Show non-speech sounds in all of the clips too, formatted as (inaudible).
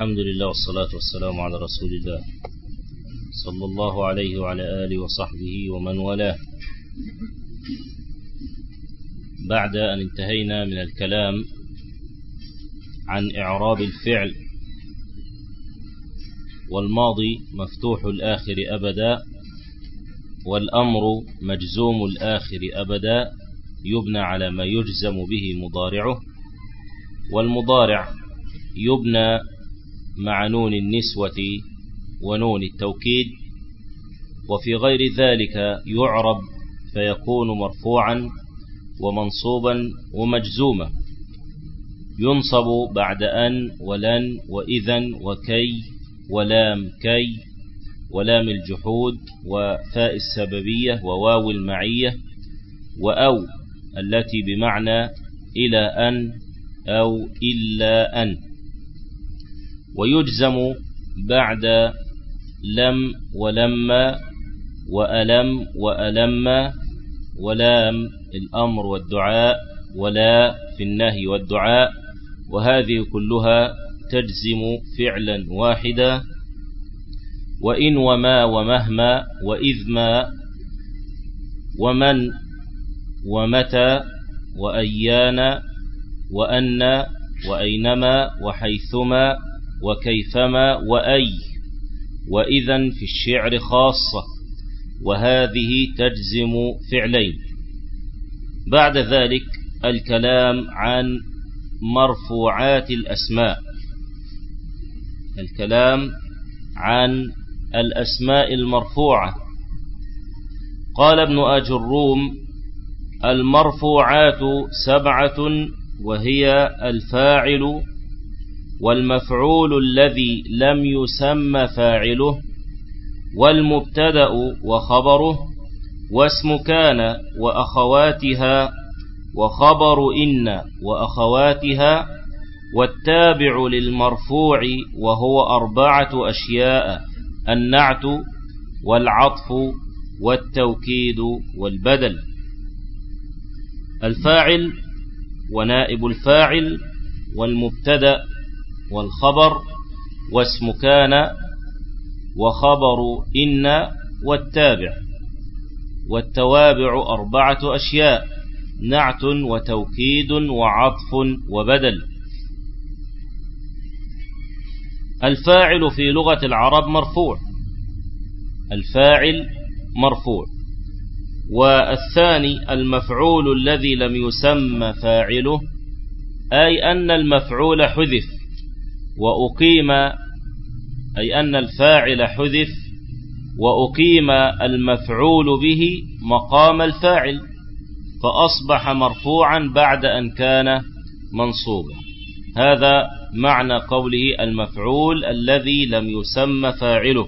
الحمد لله والصلاة والسلام على رسول الله. صلى الله عليه وعلى آله وصحبه ومن والاه. بعد أن انتهينا من الكلام عن إعراب الفعل والماضي مفتوح الآخر أبدا والأمر مجزوم الآخر أبدا يبنى على ما يجزم به مضارعه والمضارع يبنى مع نون النسوة ونون التوكيد وفي غير ذلك يعرب فيكون مرفوعا ومنصوبا ومجزوما. ينصب بعد أن ولن وإذا وكي ولام كي ولام الجحود وفاء السببية وواو المعية وأو التي بمعنى إلى أن أو إلا أن. ويجزم بعد لم ولما وألم وألم ولام الأمر والدعاء ولا في النهي والدعاء وهذه كلها تجزم فعلا واحدا وإن وما ومهما وإذ ما ومن ومتى وأيان وأن وأينما وحيثما وكيفما وأي وإذا في الشعر خاصة وهذه تجزم فعلين. بعد ذلك الكلام عن مرفوعات الأسماء. الكلام عن الأسماء المرفوعة. قال ابن أجروم المرفوعات سبعة وهي الفاعل والمفعول الذي لم يسم فاعله والمبتدأ وخبره واسم كان وأخواتها وخبر إن وأخواتها والتابع للمرفوع وهو أربعة أشياء النعت والعطف والتوكيد والبدل. الفاعل ونائب الفاعل والمبتدأ والخبر واسم كان وخبر إن والتابع والتوابع أربعة أشياء نعت وتوكيد وعطف وبدل. الفاعل في لغة العرب مرفوع. الفاعل مرفوع. والثاني المفعول الذي لم يسمى فاعله أي أن المفعول حذف. وأقيم أي أن الفاعل حذف وأقيم المفعول به مقام الفاعل فأصبح مرفوعا بعد أن كان منصوبا. هذا معنى قوله المفعول الذي لم يسمى فاعله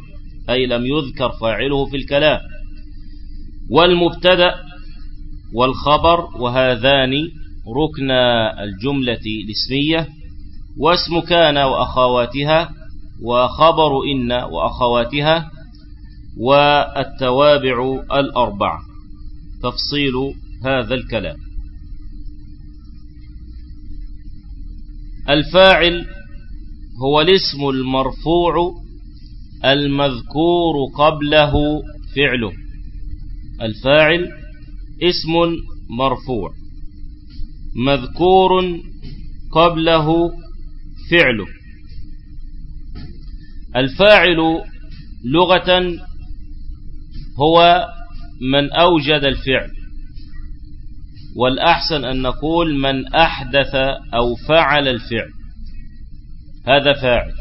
أي لم يذكر فاعله في الكلام. والمبتدأ والخبر وهذان ركن الجملة الاسمية. واسم كان وأخواتها وخبر إن وأخواتها والتوابع الأربع. تفصيل هذا الكلام. الفاعل هو الاسم المرفوع المذكور قبله فعله. الفاعل اسم مرفوع مذكور قبله فعله. الفاعل لغة هو من أوجد الفعل والأحسن أن نقول من أحدث أو فعل الفعل. هذا فاعل.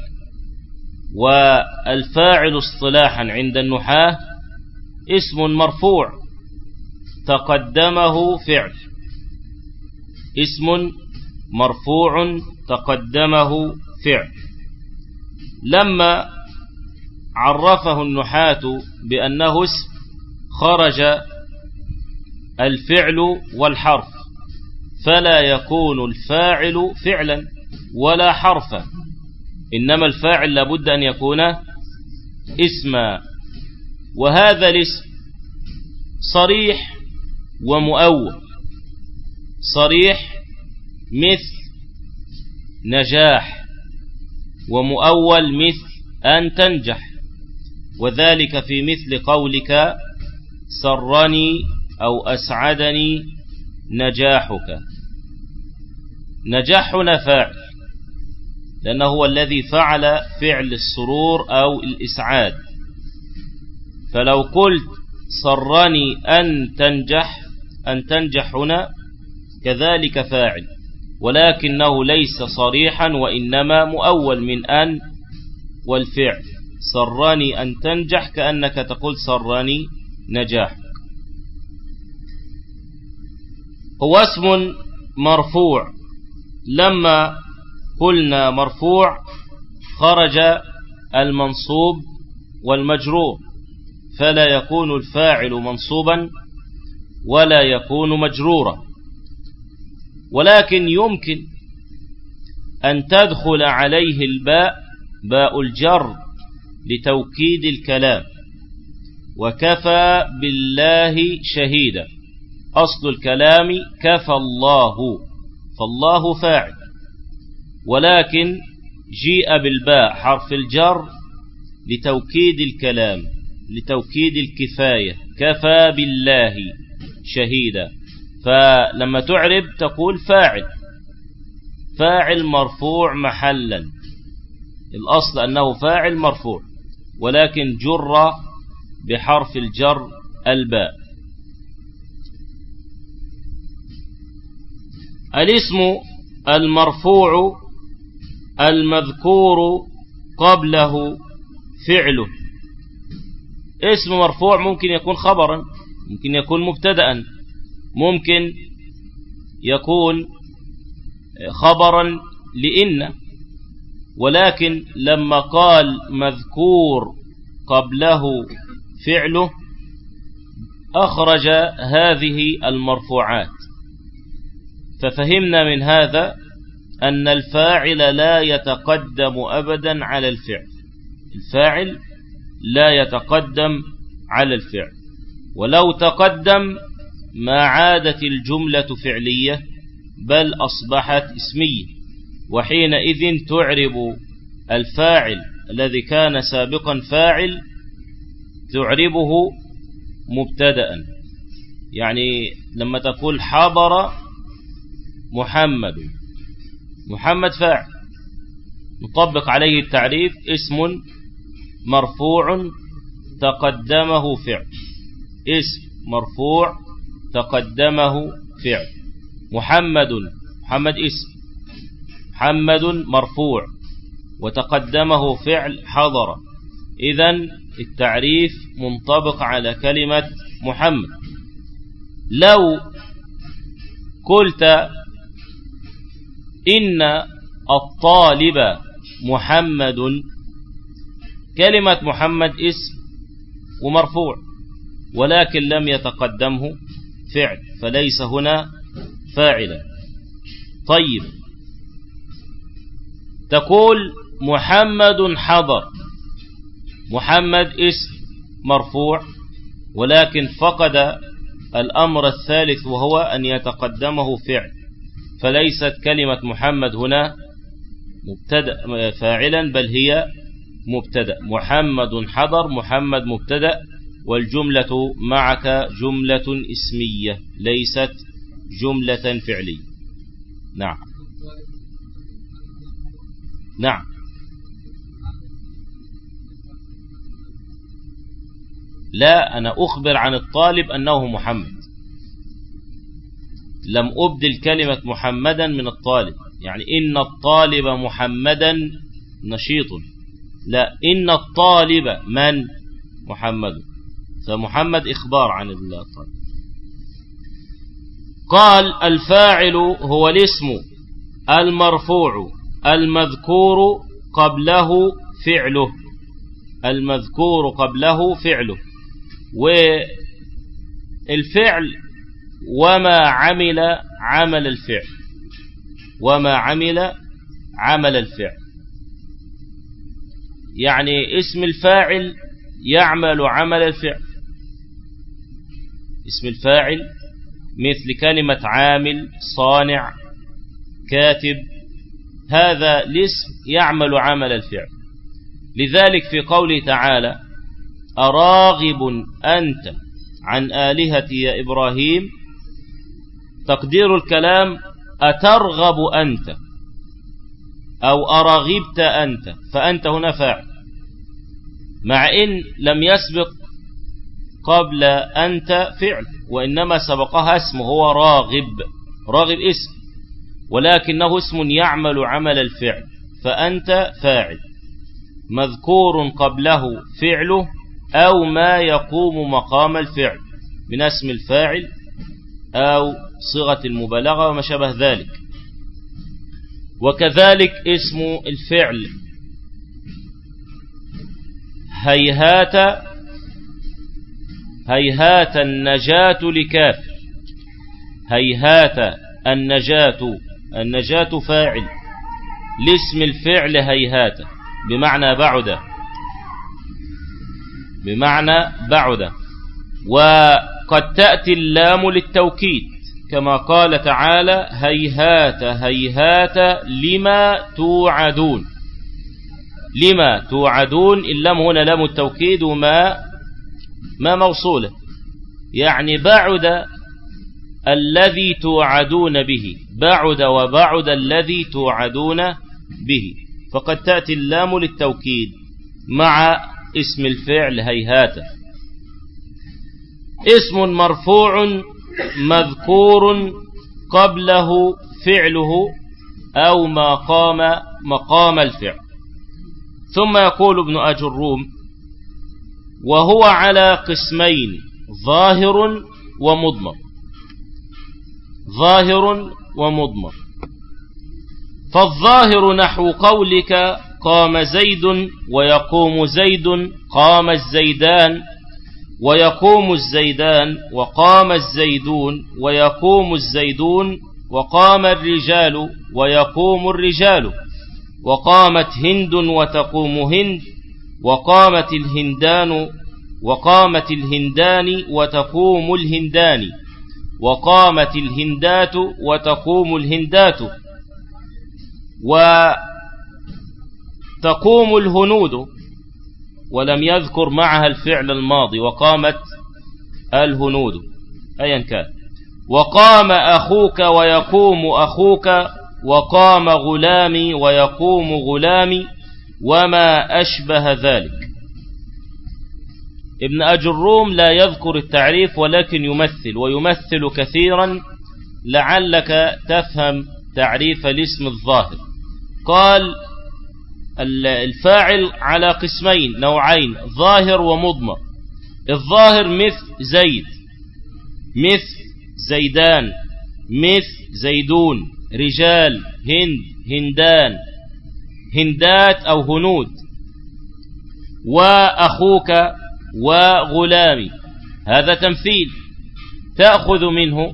والفاعل اصطلاحا عند النحاة اسم مرفوع تقدمه فعل. اسم مرفوع تقدمه فعل. لما عرفه النحاة بأنه اسم خرج الفعل والحرف فلا يكون الفاعل فعلا ولا حرفا. إنما الفاعل لابد أن يكون اسما. وهذا الاسم صريح ومؤول. صريح مثل نجاح ومؤول مثل أن تنجح وذلك في مثل قولك سرني أو أسعدني نجاحك. نجاح هنا فاعل لأنه هو الذي فعل فعل السرور أو الإسعاد. فلو قلت سرني أن تنجح أن تنجح هنا كذلك فاعل. ولكنه ليس صريحا وإنما مؤول من أن والفعل. سرني أن تنجح كأنك تقول سرني نجاح. هو اسم مرفوع. لما قلنا مرفوع خرج المنصوب والمجرور فلا يكون الفاعل منصوبا ولا يكون مجرورا. ولكن يمكن أن تدخل عليه الباء باء الجر لتوكيد الكلام. وكفى بالله شهيدا. أصل الكلام كفى الله فالله فاعل. ولكن جيء بالباء حرف الجر لتوكيد الكلام لتوكيد الكفاية. كفى بالله شهيدا. فلما تعرب تقول فاعل. فاعل مرفوع محلا. الأصل أنه فاعل مرفوع ولكن جر بحرف الجر الباء. الاسم المرفوع المذكور قبله فعله. اسم مرفوع ممكن يكون خبرا ممكن يكون مبتدا. ممكن يكون خبرا لإن ولكن لما قال مذكور قبله فعله أخرج هذه المرفوعات. ففهمنا من هذا أن الفاعل لا يتقدم أبدا على الفعل. الفاعل لا يتقدم على الفعل. ولو تقدم ما عادت الجملة فعلية بل أصبحت اسمية. وحينئذ تعرب الفاعل الذي كان سابقا فاعل تعربه مبتدا يعني لما تقول حضر محمد محمد فاعل نطبق عليه التعريف اسم مرفوع تقدمه فعل اسم مرفوع تقدمه فعل. محمد محمد اسم. محمد مرفوع. وتقدمه فعل حضر. إذا التعريف منطبق على كلمة محمد. لو قلت إن الطالب محمد كلمة محمد اسم ومرفوع ولكن لم يتقدمه فعل فليس هنا فاعلا. طيب. تقول محمد حضر. محمد اسم مرفوع ولكن فقد الأمر الثالث وهو أن يتقدمه فعل. فليست كلمة محمد هنا مبتدأ فاعلا بل هي مبتدأ. محمد حضر محمد مبتدأ والجملة معك جملة اسمية ليست جملة فعلية. نعم. نعم. لا أنا أخبر عن الطالب أنه محمد. لم أبدل كلمة محمدا من الطالب. يعني إن الطالب محمدا نشيط. لا إن الطالب من؟ محمد. فمحمد إخبار عن الطالب قال الفاعل هو الاسم المرفوع المذكور قبله فعله المذكور قبله فعله والفعل وما عمل عمل الفعل وما عمل عمل الفعل يعني اسم الفاعل يعمل عمل الفعل اسم الفاعل مثل كلمة عامل صانع كاتب. هذا الاسم يعمل عمل الفعل. لذلك في قوله تعالى أراغب أنت عن آلهتي يا إبراهيم؟ تقدير الكلام أترغب أنت أو أرغبت أنت فأنت هنا فاعل. مع إن لم يسبق قبل أنت فعل وإنما سبقها اسم هو راغب. راغب اسم ولكنه اسم يعمل عمل الفعل فأنت فاعل. مذكور قبله فعله أو ما يقوم مقام الفعل من اسم الفاعل أو صيغة المبالغة وما شابه ذلك. وكذلك اسم الفعل. هيهات هيهات النجاة لكافر. هيهات النجاة النجاة فاعل. لاسم الفعل هيهات. بمعنى بعد. بمعنى بعد. وقد تأتي اللام للتوكيد كما قال تعالى هيهات هيهات لما توعدون. لما توعدون؟ اللام هنا لام التوكيد وما ما موصولة؟ يعني بعد الذي توعدون به بعد وبعد الذي توعدون به. فقد تأتي اللام للتوكيد مع اسم الفعل هيهات. اسم مرفوع مذكور قبله فعله أو ما قام مقام الفعل. ثم يقول ابن أجروم وهو على قسمين ظاهر ومضمر. ظاهر ومضمر. فالظاهر نحو قولك قام زيد ويقوم زيد قام الزيدان ويقوم الزيدان وقام الزيدون ويقوم الزيدون وقام الرجال ويقوم الرجال وقامت هند وتقوم هند وقامت الهندان وقامت الهندان وتقوم الهندان. وقامت الهندات وتقوم الهندات. وتقوم الهنود. ولم يذكر معها الفعل الماضي. وقامت الهنود. أيا كان. وقام أخوك ويقوم أخوك. وقام غلامي ويقوم غلامي. وما أشبه ذلك. ابن أجروم لا يذكر التعريف ولكن يمثل ويمثل كثيرا لعلك تفهم تعريف الاسم الظاهر. قال الفاعل على قسمين نوعين ظاهر ومضمر. الظاهر مثل زيد مثل زيدان مثل زيدون رجال هند هندان. هندات أو هنود وأخوك وغلامي. هذا تمثيل تأخذ منه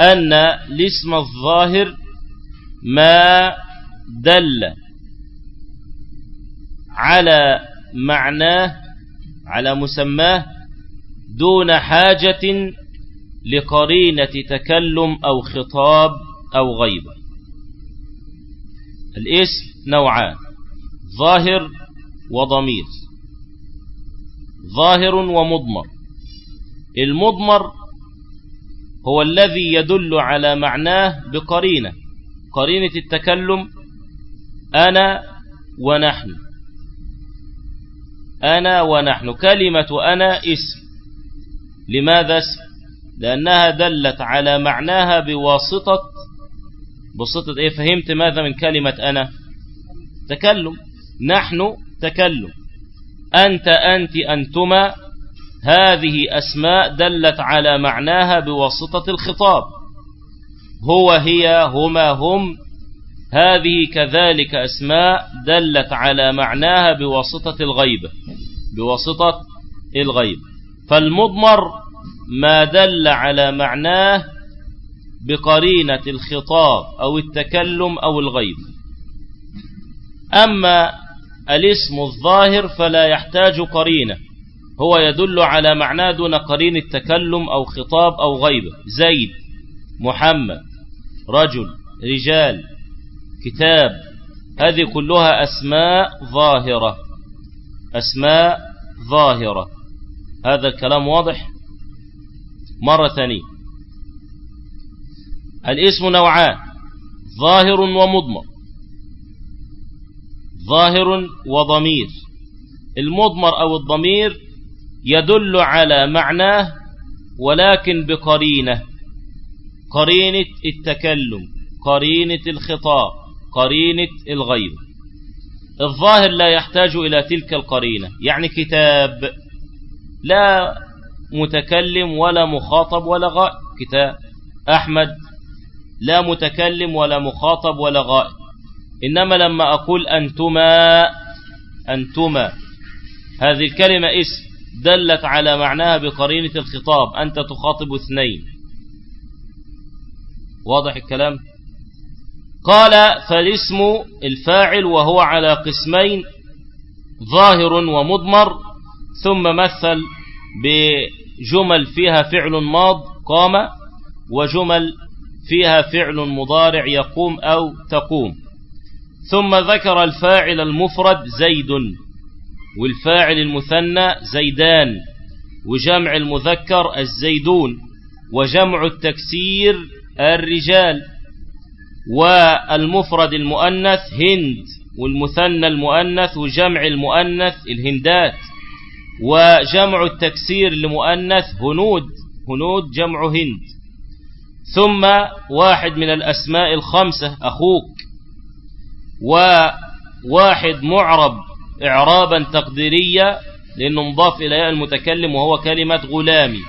أن الاسم الظاهر ما دل على معناه على مسماه دون حاجة لقرينة تكلم أو خطاب أو غيبة. الاسم نوعان ظاهر وضمير ظاهر ومضمر. المضمر هو الذي يدل على معناه بقرينة قرينة التكلم أنا ونحن. أنا ونحن كلمة أنا اسم. لماذا اسم؟ لأنها دلت على معناها بواسطة بواسطة إيه؟ فهمت ماذا من كلمة أنا؟ تكلم. نحن تكلم. أنت أنت أنتما. هذه أسماء دلت على معناها بواسطة الخطاب. هو هي هما هم. هذه كذلك أسماء دلت على معناها بواسطة الغيبة بواسطة الغيب. فالمضمر ما دل على معناه بقرينة الخطاب أو التكلم أو الغيب. أما الاسم الظاهر فلا يحتاج قرينة. هو يدل على معناه دون قرين التكلم أو خطاب أو غيبة. زيد محمد رجل رجال كتاب. هذه كلها أسماء ظاهرة. أسماء ظاهرة. هذا الكلام واضح؟ مرة ثانية. الاسم نوعان ظاهر ومضمر. ظاهر وضمير. المضمر أو الضمير يدل على معناه ولكن بقرينة. قرينة التكلم قرينة الخطاب قرينة الغيب. الظاهر لا يحتاج إلى تلك القرينة يعني كتاب. لا متكلم ولا مخاطب ولا غائب. كتاب. أحمد. لا متكلم ولا مخاطب ولا غائب. إنما لما أقول أنتما أنتما. هذه الكلمة اسم دلت على معناها بقرينة الخطاب أنت تخاطب اثنين. واضح الكلام؟ قال فالاسم الفاعل وهو على قسمين ظاهر ومضمر ثم مثل بجمل فيها فعل ماض قام وجمل فيها فعل مضارع يقوم أو تقوم. ثم ذكر الفاعل المفرد زيد والفاعل المثنى زيدان وجمع المذكر الزيدون وجمع التكسير الرجال والمفرد المؤنث هند والمثنى المؤنث وجمع المؤنث الهندات وجمع التكسير لمؤنث هنود هنود جمع هند. ثم واحد من الأسماء الخمسة أخوك. وواحد معرب إعرابا تقديريا لأنه مضاف إلى المتكلم وهو كلمة غلامي.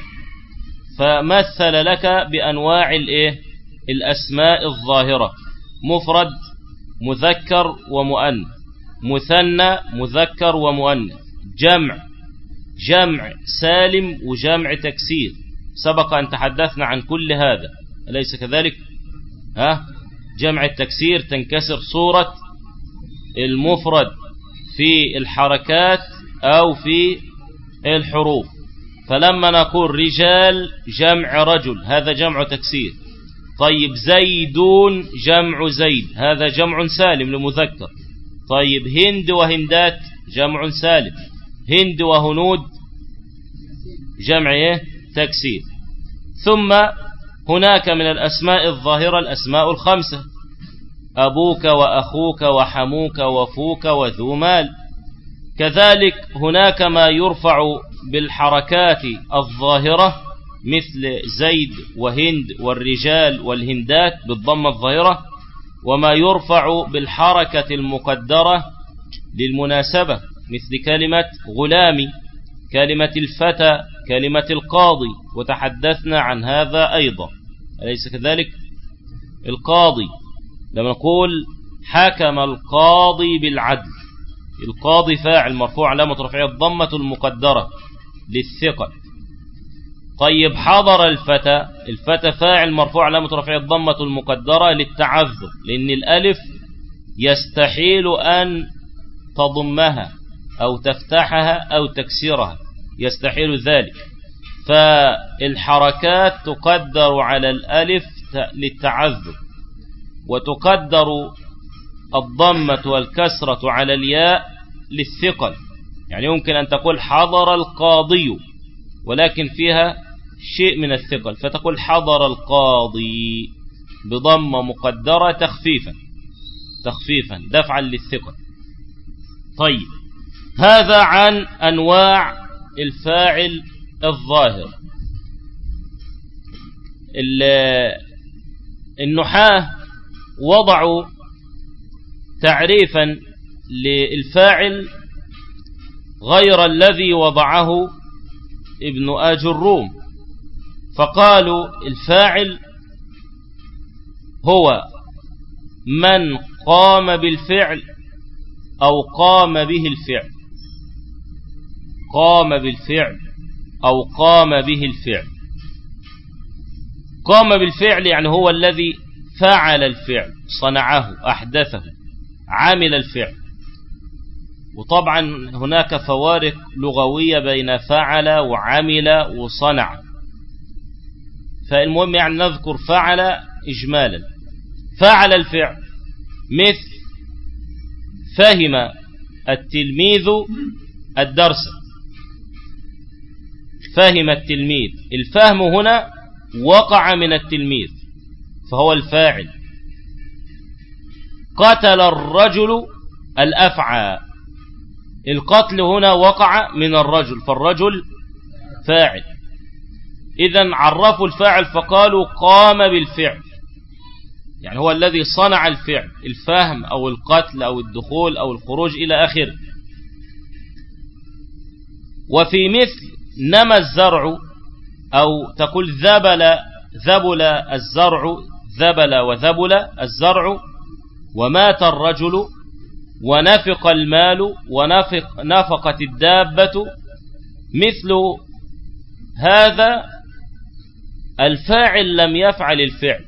فمثل لك بأنواع الإيه؟ الأسماء الظاهرة. مفرد مذكر ومؤنث. مثنى مذكر ومؤنث. جمع جمع سالم وجمع تكسير. سبق أن تحدثنا عن كل هذا. أليس كذلك؟ ها؟ جمع التكسير تنكسر صورة المفرد في الحركات أو في الحروف. فلما نقول رجال جمع رجل هذا جمع تكسير. طيب زيدون جمع زيد هذا جمع سالم لمذكر. طيب هند وهندات جمع سالم. هند وهنود جمع إيه؟ تكسير. ثم هناك من الأسماء الظاهرة الأسماء الخمسة. أبوك وأخوك وحموك وفوك وذو مال. كذلك هناك ما يرفع بالحركات الظاهرة مثل زيد وهند والرجال والهندات بالضمة الظاهرة وما يرفع بالحركة المقدرة للمناسبة مثل كلمة غلامي كلمة الفتى كلمة القاضي وتحدثنا عن هذا أيضا. أليس كذلك؟ القاضي. لما نقول حكم القاضي بالعدل القاضي فاعل مرفوع علامة رفعه الضمة المقدرة للثقل طيب حضر الفتى الفتى فاعل مرفوع علامة رفعه الضمة المقدرة للتعذر لأن الألف يستحيل أن تضمها أو تفتحها أو تكسرها يستحيل ذلك. فالحركات تقدر على الألف للتعذر وتقدر الضمة والكسرة على الياء للثقل. يعني يمكن أن تقول حضر القاضي ولكن فيها شيء من الثقل فتقول حضر القاضي بضمة مقدرة تخفيفا تخفيفا دفعا للثقل. طيب هذا عن أنواع الفاعل الظاهر. النحاة وضعوا تعريفا للفاعل غير الذي وضعه ابن آج الروم. فقالوا الفاعل هو من قام بالفعل أو قام به الفعل. قام بالفعل. أو قام به الفعل. قام بالفعل يعني هو الذي فعل الفعل صنعه أحدثه عمل الفعل. وطبعا هناك فوارق لغوية بين فعل وعمل وصنع. فالمهم يعني نذكر فعل إجمالا. فعل الفعل مثل فهم التلميذ الدرس. فهم التلميذ. الفهم هنا وقع من التلميذ فهو الفاعل. قتل الرجل الأفعى. القتل هنا وقع من الرجل فالرجل فاعل. إذا عرفوا الفاعل فقالوا قام بالفعل. يعني هو الذي صنع الفعل الفهم أو القتل أو الدخول أو الخروج إلى آخره. وفي مثل نمى الزرع أو تقول ذبل ذبل الزرع ذبل وذبل الزرع ومات الرجل ونفق المال ونفق نفقت الدابة مثل هذا الفاعل لم يفعل الفعل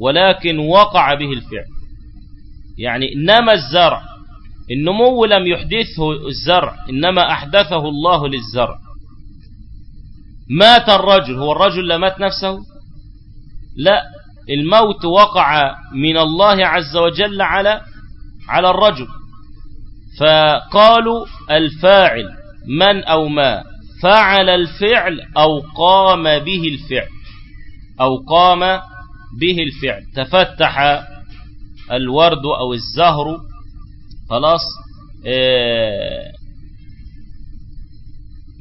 ولكن وقع به الفعل يعني نمى الزرع النمو لم يحدثه الزرع إنما أحدثه الله للزرع مات الرجل هو الرجل لمات نفسه؟ لا الموت وقع من الله عز وجل على على الرجل. فقالوا الفاعل من أو ما؟ فعل الفعل أو قام به الفعل. أو قام به الفعل. تفتح الورد أو الزهر خلاص آه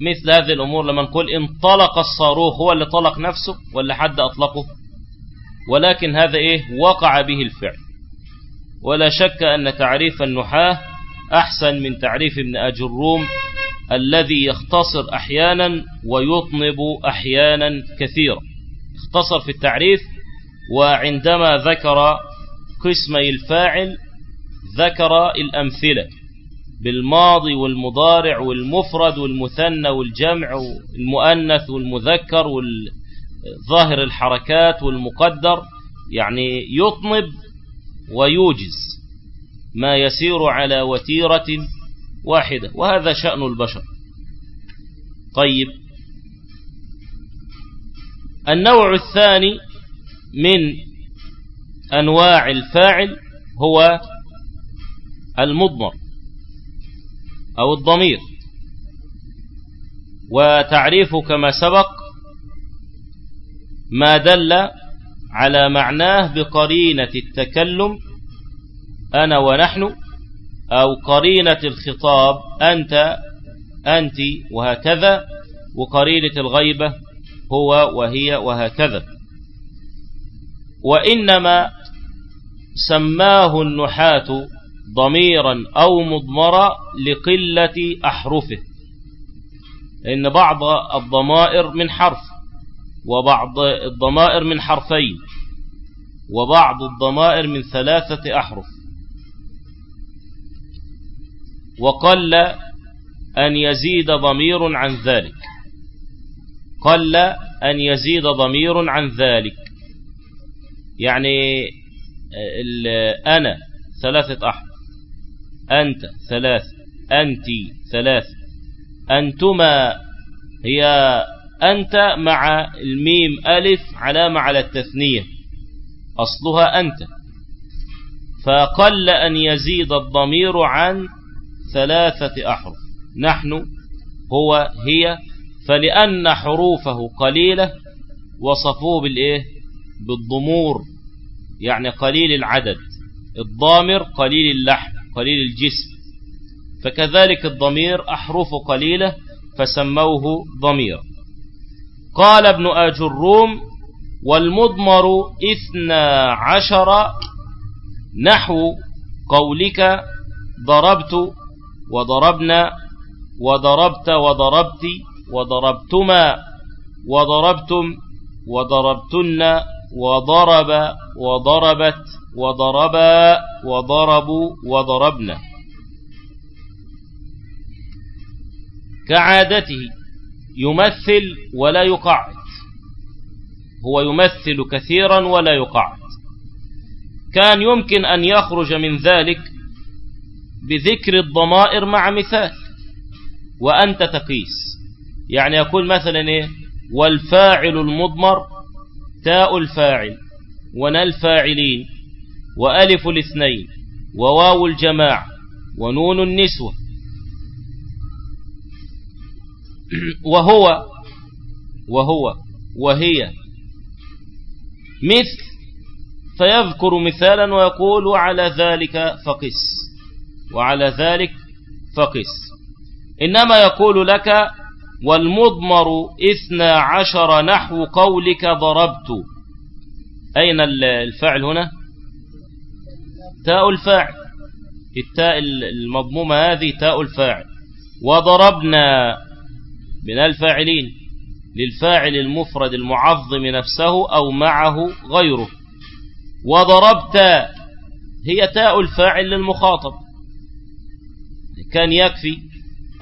مثل هذه الأمور لما نقول انطلق الصاروخ هو اللي طلق نفسه ولا حد أطلقه. ولكن هذا إيه؟ وقع به الفعل. ولا شك أن تعريف النحاة أحسن من تعريف ابن أجروم الذي يختصر أحيانا ويطنب أحيانا كثيرا. اختصر في التعريف وعندما ذكر قسمي الفاعل ذكر الأمثلة. بالماضي والمضارع والمفرد والمثنى والجمع والمؤنث والمذكر والظاهر الحركات والمقدر يعني يطنب ويوجز ما يسير على وتيرة واحدة وهذا شأن البشر. طيب النوع الثاني من أنواع الفاعل هو المضمر. أو الضمير. وتعريفه كما سبق ما دل على معناه بقرينة التكلم أنا ونحن أو قرينة الخطاب أنت أنت وهكذا وقرينة الغيبة هو وهي وهكذا. وإنما سماه النحاة ضميرا أو مضمرا لقلة أحرفه. إن بعض الضمائر من حرف وبعض الضمائر من حرفين وبعض الضمائر من ثلاثة أحرف. وقل أن يزيد ضمير عن ذلك. قل أن يزيد ضمير عن ذلك. يعني أنا ثلاثة أحرف. أنت ثلاث أنت ثلاث. أنتما هي أنت مع الميم ألف علامة على التثنية. أصلها أنت. فقل أن يزيد الضمير عن ثلاثة أحرف. نحن هو هي. فلأن حروفه قليلة وصفوه بالإيه؟ بالضمور. يعني قليل العدد. الضامر قليل اللحم قليل الجسم. فكذلك الضمير أحرف قليلة فسموه ضمير. قال ابن أجروم والمضمر إثنى عشر نحو قولك ضربت وضربنا وضربت وضربت وضربتما وضربتم وضربتن وضرب وضربت. وضربا وضربوا وضربنا. كعادته يمثل ولا يقعد. هو يمثل كثيرا ولا يقعد. كان يمكن أن يخرج من ذلك بذكر الضمائر مع مثال. وأنت تقيس. يعني يقول مثلا إيه؟ والفاعل المضمر تاء الفاعل ونا الفاعلين. وألف الاثنين وواو الجماعة ونون النسوة. وهو وهو وهي. مثل فيذكر مثالا ويقول وعلى ذلك فقس. وعلى ذلك فقس. إنما يقول لك والمضمر إثنى عشر نحو قولك ضربت. أين الفاعل هنا؟ تاء الفاعل. التاء المضمومة هذه تاء الفاعل. وضربنا من الفاعلين للفاعل المفرد المعظم نفسه أو معه غيره. وضربت هي تاء الفاعل للمخاطب. كان يكفي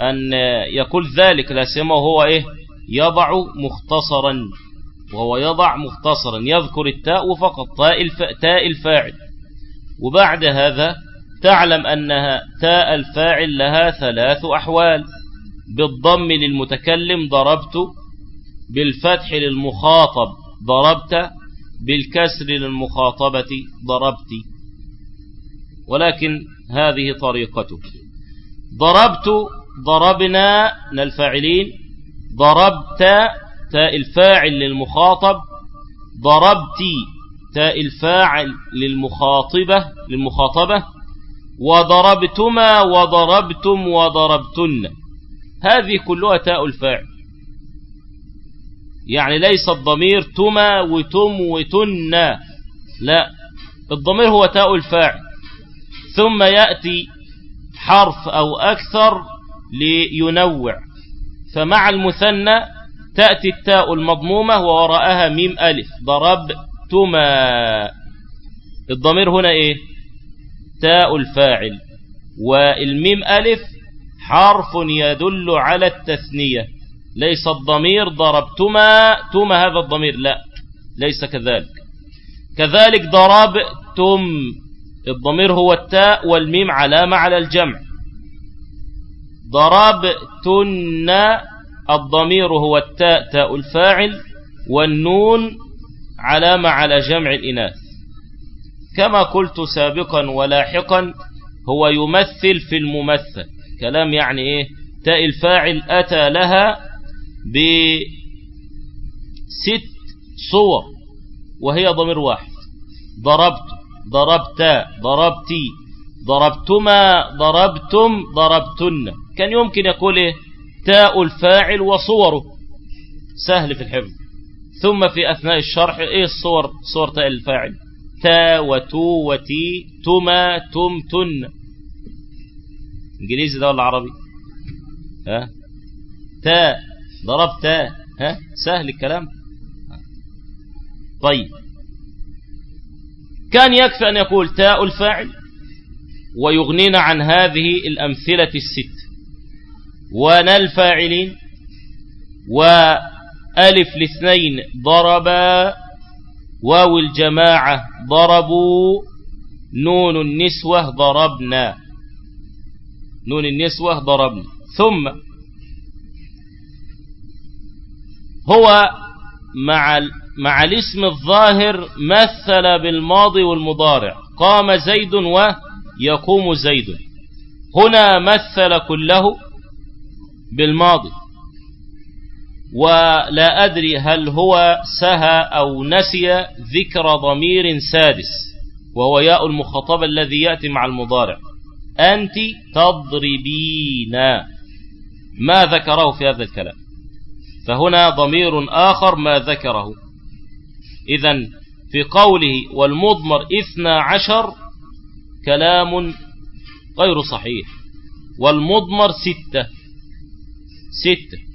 أن يقول ذلك لا سيما وهو إيه؟ يضع مختصرا. وهو يضع مختصرا. يذكر التاء فقط تاء الفاعل. وبعد هذا تعلم أنها تاء الفاعل لها ثلاث أحوال. بالضم للمتكلم ضربت بالفتح للمخاطب ضربت بالكسر للمخاطبة ضربت. ولكن هذه طريقته ضربت ضربنا الفاعلين. ضربت تاء الفاعل للمخاطب. ضربتي تاء الفاعل للمخاطبة للمخاطبة وضربتما وضربتم وضربتن. هذه كلها تاء الفاعل. يعني ليس الضمير تما وتم وتن. لا الضمير هو تاء الفاعل. ثم يأتي حرف أو أكثر لينوع. فمع المثنى تأتي التاء المضمومة ووراءها ميم ألف ضربتما الضمير هنا إيه؟ تاء الفاعل. والميم ألف حرف يدل على التثنية. ليس الضمير ضربتما. تما هذا الضمير. لا ليس كذلك. كذلك ضربتم. الضمير هو التاء والميم علامة على الجمع. ضربتن. الضمير هو التاء تاء الفاعل. والنون علامة على جمع الإناث. كما قلت سابقا ولاحقا هو يمثل في الممثل. كلام يعني إيه؟ تاء الفاعل أتى لها بست صور وهي ضمير واحد. ضربت ضربتا ضربتي ضربتما ضربتم ضربتن. كان يمكن يقول إيه؟ تاء الفاعل وصوره. سهل في الحفظ. ثم في أثناء الشرح إيه الصور؟ صور تاء الفاعل. تا وتو وتي تما تم تن. إنجليزي ده ولا عربي؟ ها؟ تا. ضربت تا. ها؟ سهل الكلام. طيب. كان يكفي أن يقول تاء الفاعل ويغنينا عن هذه الأمثلة الست. ونا الفاعلين وألف الاثنين ضربا واو الجماعة ضربوا نون النسوة ضربنا. نون النسوة ضربنا. ثم هو مع مع الاسم الظاهر مثل بالماضي والمضارع. قام زيد ويقوم زيد. هنا مثل كله بالماضي. ولا أدري هل هو سهى أو نسي ذكر ضمير سادس وهو ياء المخاطبة الذي يأتي مع المضارع. أنت تضربين. ما ذكره في هذا الكلام. فهنا ضمير آخر ما ذكره. إذا في قوله والمضمر إثنى عشر كلام غير صحيح. والمضمر ستة. ستة.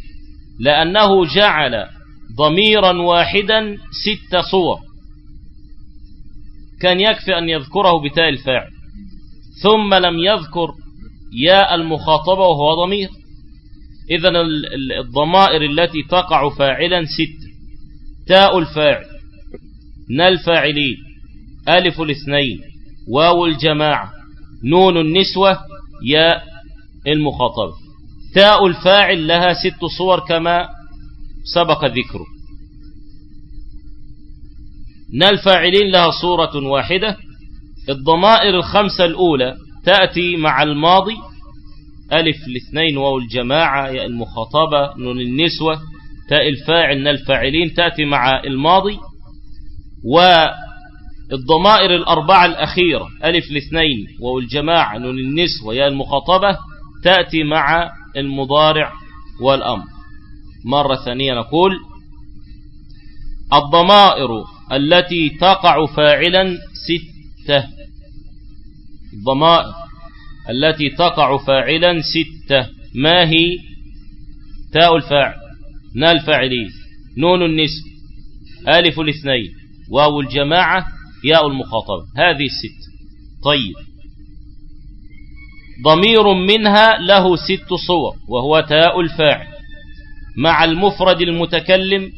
لأنه جعل ضميرا واحدا ست صور. كان يكفي أن يذكره بتاء الفاعل. ثم لم يذكر ياء المخاطبة وهو ضمير. إذا الضمائر التي تقع فاعلا ست. تاء الفاعل. نا الفاعلين ألف الاثنين. واو الجماعة. نون النسوة. ياء المخاطبة. تاء الفاعل لها ست صور كما سبق ذكره. نا الفاعلين لها صورة واحدة. الضمائر الخمسة الأولى تأتي مع الماضي. ألف الاثنين واو الجماعة يا المخاطبة نون النسوة. تاء الفاعل الفاعلين تأتي مع الماضي. والضمائر الأربعة الأخيرة ألف الاثنين واو الجماعة نون النسوة يا المخاطبة تأتي مع المضارع والأمر. مرة ثانية نقول الضمائر التي تقع فاعلا ستة. الضمائر التي تقع فاعلا ستة. ما هي؟ تاء الفاعل نا الفاعلين نون النسب ألف الاثنين واو الجماعة ياء المخاطبة. هذه الست. طيب. ضمير منها له ست صور وهو تاء الفاعل مع المفرد المتكلم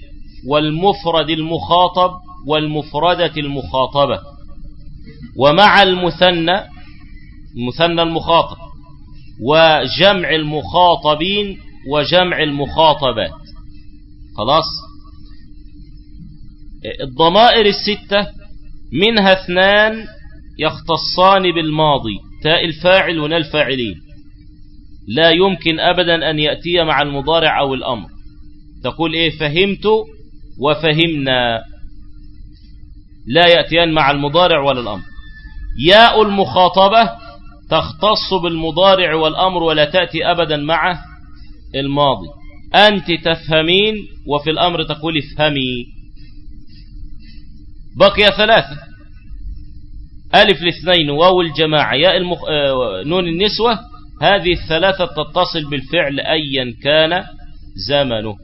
والمفرد المخاطب والمفردة المخاطبة ومع المثنى المثنى المخاطب وجمع المخاطبين وجمع المخاطبات. خلاص؟ الضمائر الستة منها اثنان يختصان بالماضي. تاء الفاعل ونال الفاعلين. لا يمكن أبدا أن يأتي مع المضارع أو الأمر. تقول إيه؟ فهمت وفهمنا. لا يأتيان مع المضارع ولا الأمر. ياء المخاطبة تختص بالمضارع والأمر ولا تأتي أبدا مع الماضي. أنت تفهمين وفي الأمر تقول افهمي. بقي ثلاثة. ألف الاثنين واو الجماعة. ياء المخ... آه... نون النسوة. هذه الثلاثة تتصل بالفعل أيا كان زمنه.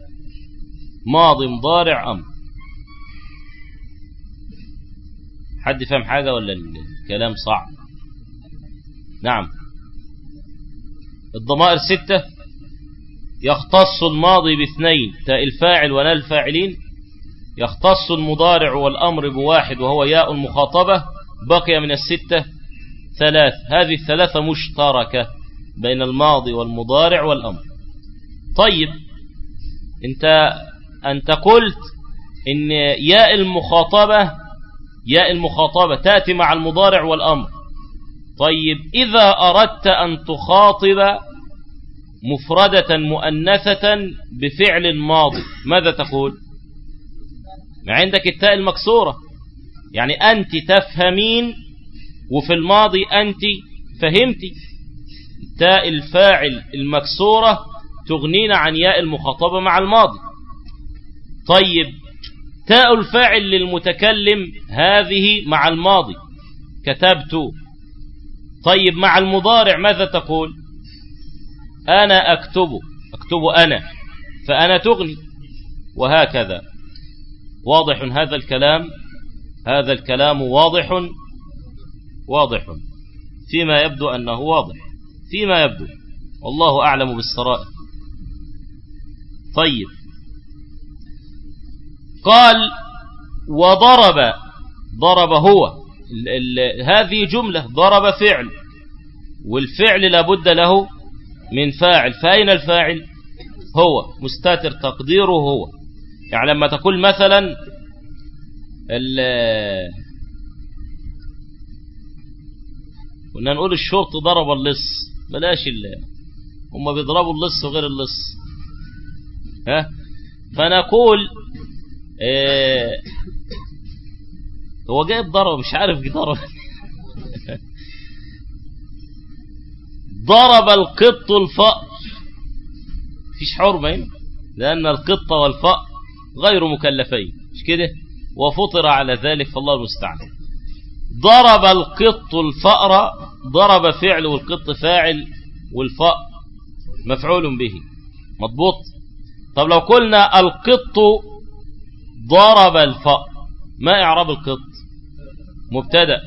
ماضي مضارع أمر حد فهم حاجة ولا الكلام صعب؟ نعم. الضمائر ستة. يختص الماضي باثنين. تاء الفاعل ونال الفاعلين. يختص المضارع والأمر بواحد وهو ياء المخاطبة. بقي من الستة ثلاث. هذه الثلاثة مشتركة بين الماضي والمضارع والأمر. طيب انت أنت قلت إن ياء المخاطبة ياء المخاطبة تأتي مع المضارع والأمر. طيب إذا أردت أن تخاطب مفردة مؤنثة بفعل ماضي ماذا تقول؟ عندك التاء المكسورة. يعني أنت تفهمين وفي الماضي أنت فهمتي تاء الفاعل المكسورة تغنينا عن ياء المخاطبة مع الماضي. طيب تاء الفاعل للمتكلم هذه مع الماضي. كتبت. طيب مع المضارع ماذا تقول؟ أنا أكتب. أكتب أنا. فأنا تغني. وهكذا. واضح هذا الكلام؟ هذا الكلام واضح؟ واضح. فيما يبدو أنه واضح. فيما يبدو. والله أعلم بالسرائر. طيب. قال وضرب ضرب هو. ال ال هذه جملة ضرب فعل. والفعل لابد له من فاعل. فأين الفاعل؟ هو. مستتر تقديره هو. يعني لما تقول مثلا كنا نقول الشرط ضرب اللص. بلاش هم بيضربوا اللص وغير اللص. ها؟ فنقول آه هو جايب ضرب مش عارف ضرب. (laughs) ضرب القط الفأر. فيش حرمة هنا لأن القط والفأر غير مكلفين. مش كده؟ وفطر على ذلك فالله المستعان. ضرب القط الفأر ضرب فعل والقط فاعل والفأر مفعول به. مضبوط؟ طب لو قلنا القط ضرب الفأر ما إعراب القط؟ مبتدأ.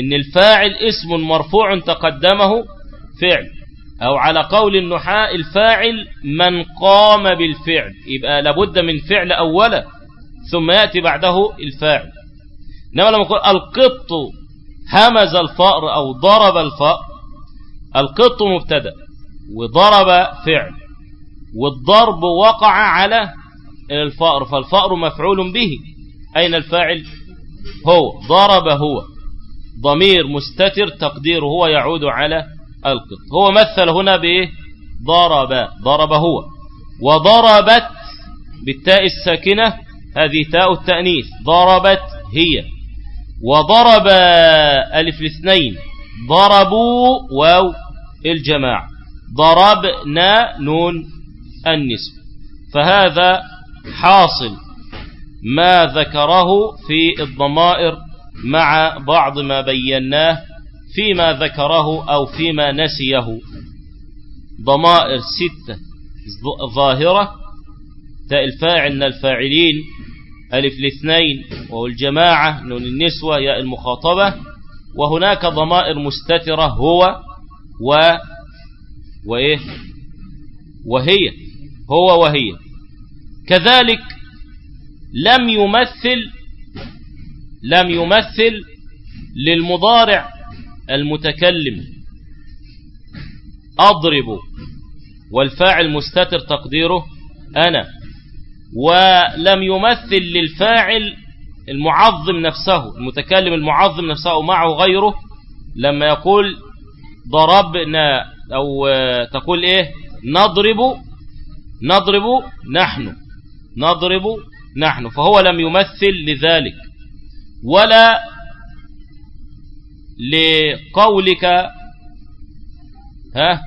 إن الفاعل اسم مرفوع تقدمه فعل أو على قول النحاء الفاعل من قام بالفعل. يبقى لابد من فعل أولا. ثم يأتي بعده الفاعل. إنما لما نقول القط همز الفأر أو ضرب الفأر القط مبتدأ وضرب فعل والضرب وقع على الفأر فالفأر مفعول به. أين الفاعل؟ هو ضرب هو. ضمير مستتر تقديره هو يعود على القط. هو مثل هنا بإيه ضرب ضرب هو. وضربت بالتاء الساكنة هذه تاء التأنيث ضربت هي. وضرب ألف الاثنين ضربوا واو الجماعة. ضربنا نون النسب فهذا حاصل. ما ذكره في الضمائر مع بعض ما بيناه فيما ذكره أو فيما نسيه. ضمائر ستة ظاهرة تاء الفاعل الفاعلين. ألف الاثنين والجماعة نون النسوة ياء المخاطبة. وهناك ضمائر مستترة هو و وإيه؟ وهي. هو وهي. كذلك لم يمثل لم يمثل للمضارع المتكلم. أضرب والفاعل مستتر تقديره أنا. ولم يمثل للفاعل المعظم نفسه المتكلم المعظم نفسه معه غيره لما يقول ضربنا أو تقول إيه؟ نضرب نضرب نحن نضرب نحن فهو لم يمثل لذلك. ولا لقولك ها؟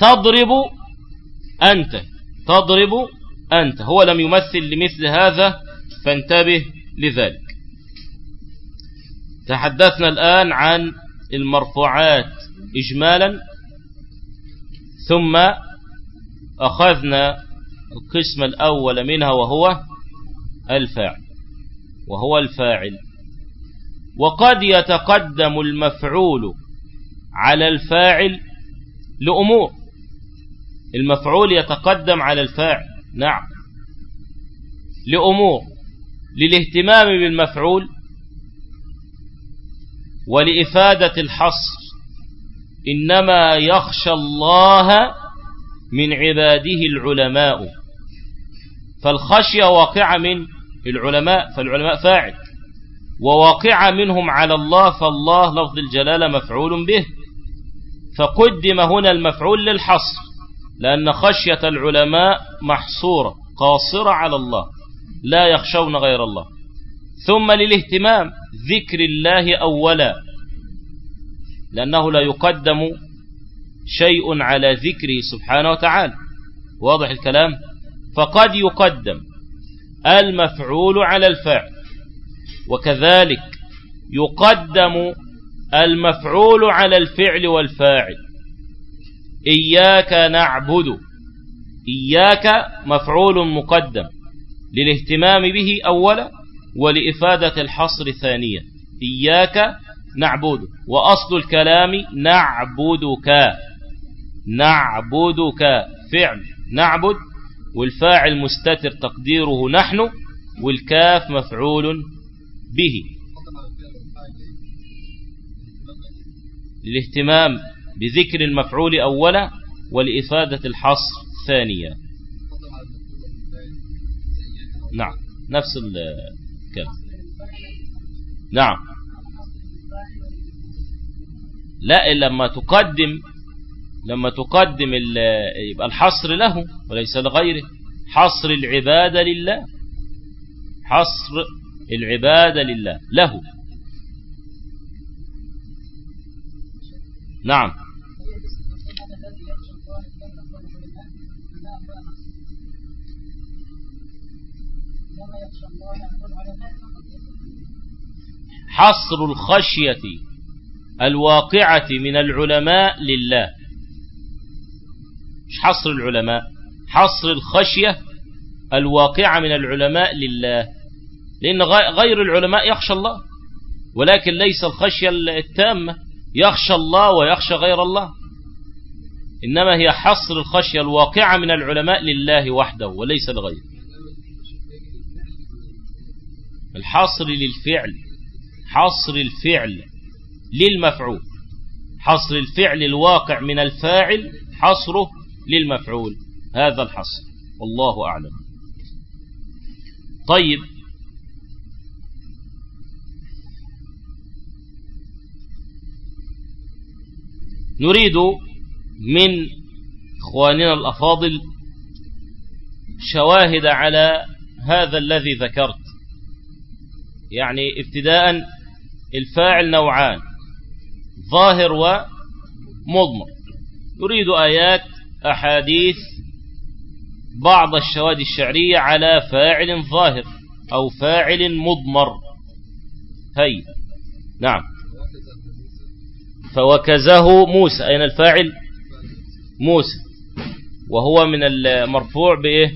تضرب أنت تضرب أنت هو لم يمثل لمثل هذا فانتبه لذلك. تحدثنا الآن عن المرفوعات إجمالا ثم أخذنا القسم الأول منها وهو الفاعل وهو الفاعل. وقد يتقدم المفعول على الفاعل لأمور. المفعول يتقدم على الفاعل. نعم. لأمور للاهتمام بالمفعول ولإفادة الحصر. إنما يخشى الله من عباده العلماء. فالخشية واقعة من العلماء فالعلماء فاعل. وواقعة منهم على الله فالله لفظ الجلالة مفعول به. فقدم هنا المفعول للحصر. لأن خشية العلماء محصورة قاصرة على الله لا يخشون غير الله. ثم للاهتمام ذكر الله أولا. لأنه لا يقدم شيء على ذكره سبحانه وتعالى. واضح الكلام؟ فقد يقدم المفعول على الفاعل وكذلك يقدم المفعول على الفعل والفاعل. إياك نعبد. إياك مفعول مقدم. للاهتمام به أولا ولإفادة الحصر ثانيا. إياك نعبد. وأصل الكلام نعبدك. نعبدك. فعل. نعبد. والفاعل مستتر تقديره نحن. والكاف مفعول به. للاهتمام بذكر المفعول أولا ولإفادة الحصر ثانيا. نعم نفس الكلام. نعم. لا لما تقدم لما تقدم يبقى الحصر له وليس لغيره. حصر العبادة لله. حصر العبادة لله له. نعم. حصر الخشية الواقعة من العلماء لله. مش حصر العلماء؟ حصر الخشية الواقعة من العلماء لله. لأن غير العلماء يخشى الله ولكن ليس الخشية التامة يخشى الله ويخشى غير الله. إنما هي حصر الخشية الواقعة من العلماء لله وحده وليس لغيره. الحصر للفعل حصر الفعل للمفعول حصر الفعل الواقع من الفاعل حصره للمفعول هذا الحصر والله أعلم. طيب. نريد من إخواننا الأفاضل شواهد على هذا الذي ذكرت. يعني ابتداء الفاعل نوعان ظاهر ومضمر. نريد آيات أحاديث بعض الشواهد الشعرية على فاعل ظاهر أو فاعل مضمر. هي نعم. فوكزه موسى. أين الفاعل؟ موسى. وهو من المرفوع بإيه؟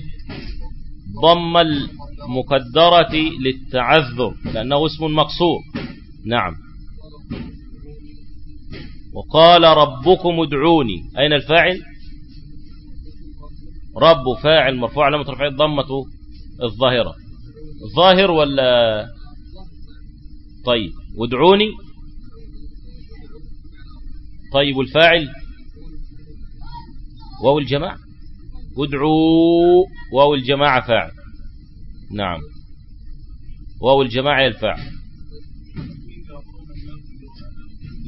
ضم المقدرة للتعذر لأنه اسم مقصور نعم. وقال ربكم ادعوني. أين الفاعل؟ رب فاعل مرفوع علامة رفعه الضمة الظاهرة. ظاهر ولا؟ طيب. وادعوني طيب. والفاعل؟ واو الجماعة. ادعوا. واو الجماعة فاعل. نعم. واو الجماعة الفاعل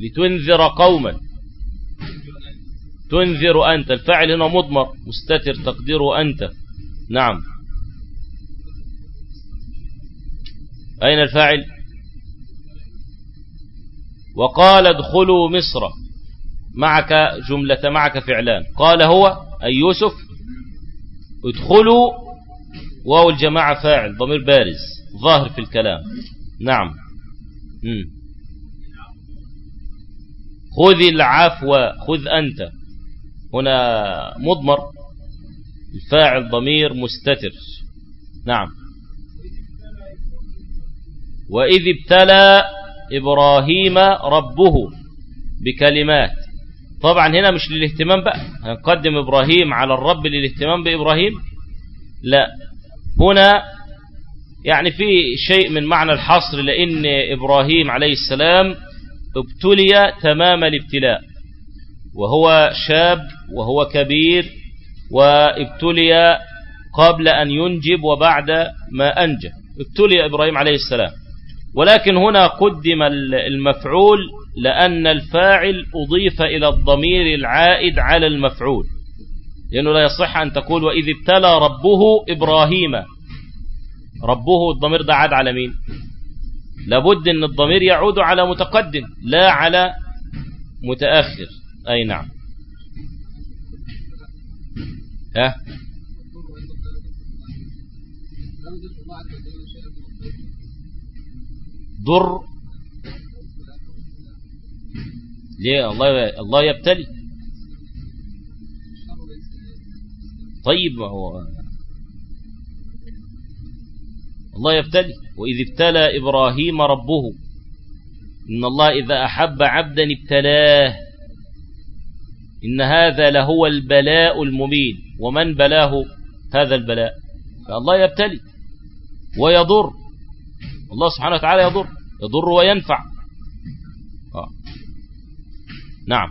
لتنذر قوما. تنذر أنت. الفاعل هنا مضمر. مستتر. تقديره أنت. نعم. أين الفاعل؟ وقال ادخلوا مصر. معك جملة معك فعلان. قال هو أي يوسف؟ ادخلوا واو الجماعة فاعل ضمير بارز ظاهر في الكلام. نعم. مم. خذ العفو خذ أنت. هنا مضمر. الفاعل ضمير مستتر. نعم. وإذ ابتلى إبراهيم ربه بكلمات. طبعا هنا مش للاهتمام بقى. هنقدم إبراهيم على الرب للاهتمام بإبراهيم؟ لا. هنا يعني في شيء من معنى الحصر لأن إبراهيم عليه السلام ابتلي تمام الابتلاء. وهو شاب وهو كبير وابتلي قبل أن ينجب وبعد ما أنجب. ابتلي إبراهيم عليه السلام. ولكن هنا قدم المفعول لأن الفاعل أضيف إلى الضمير العائد على المفعول. لأنه لا يصح أن تقول وإذ ابتلى ربه إبراهيم. ربه الضمير ده عاد على مين؟ لابد أن الضمير يعود على متقدم لا على متأخر. أي نعم. ها؟ ضر. ليه؟ الله الله يبتلي. طيب ما هو الله يبتلي وإذ ابتلى إبراهيم ربه. إن الله إذا أحب عبدا ابتلاه. إن هذا لهو البلاء المبين. ومن بلاه؟ هذا البلاء. فالله يبتلي ويضر. الله سبحانه وتعالى يضر. يضر وينفع. آه. نعم.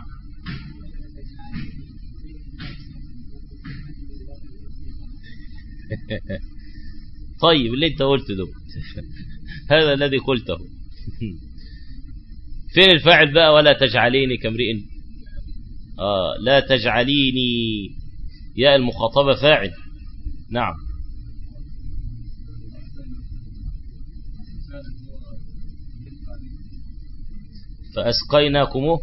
(laughs) طيب اللي انت قلت ده (laughs) هذا الذي قلته. (laughs) فين الفاعل بقى ولا تجعليني كامرئ. آه لا تجعليني يا المخاطبة فاعل. نعم. فأسقيناكم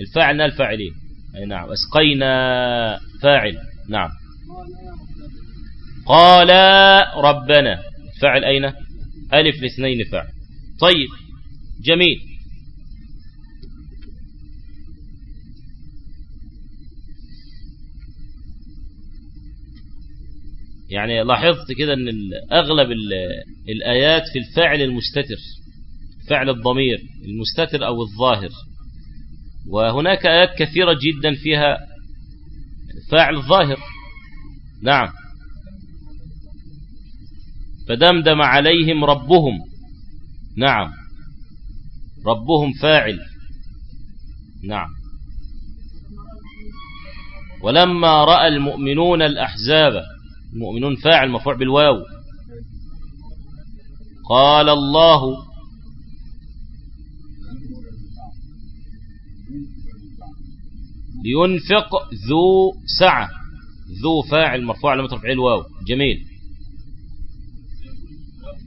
الفاعل الفاعلين أي نعم. أسقينا فاعل. نعم. قال ربنا. فاعل أين؟ ألف الاثنين فاعل. طيب جميل. يعني لاحظت كده إن أغلب الآيات في الفاعل المستتر فعل الضمير المستتر أو الظاهر. وهناك آيات كثيرة جدا فيها فاعل ظاهر. نعم. فدمدم عليهم ربهم. نعم. ربهم فاعل. نعم. ولما رأى المؤمنون الأحزاب المؤمنون فاعل مفعول بالواو. قال الله. لينفق ذو سعة. ذو فاعل مرفوع على مترفع الواو. جميل.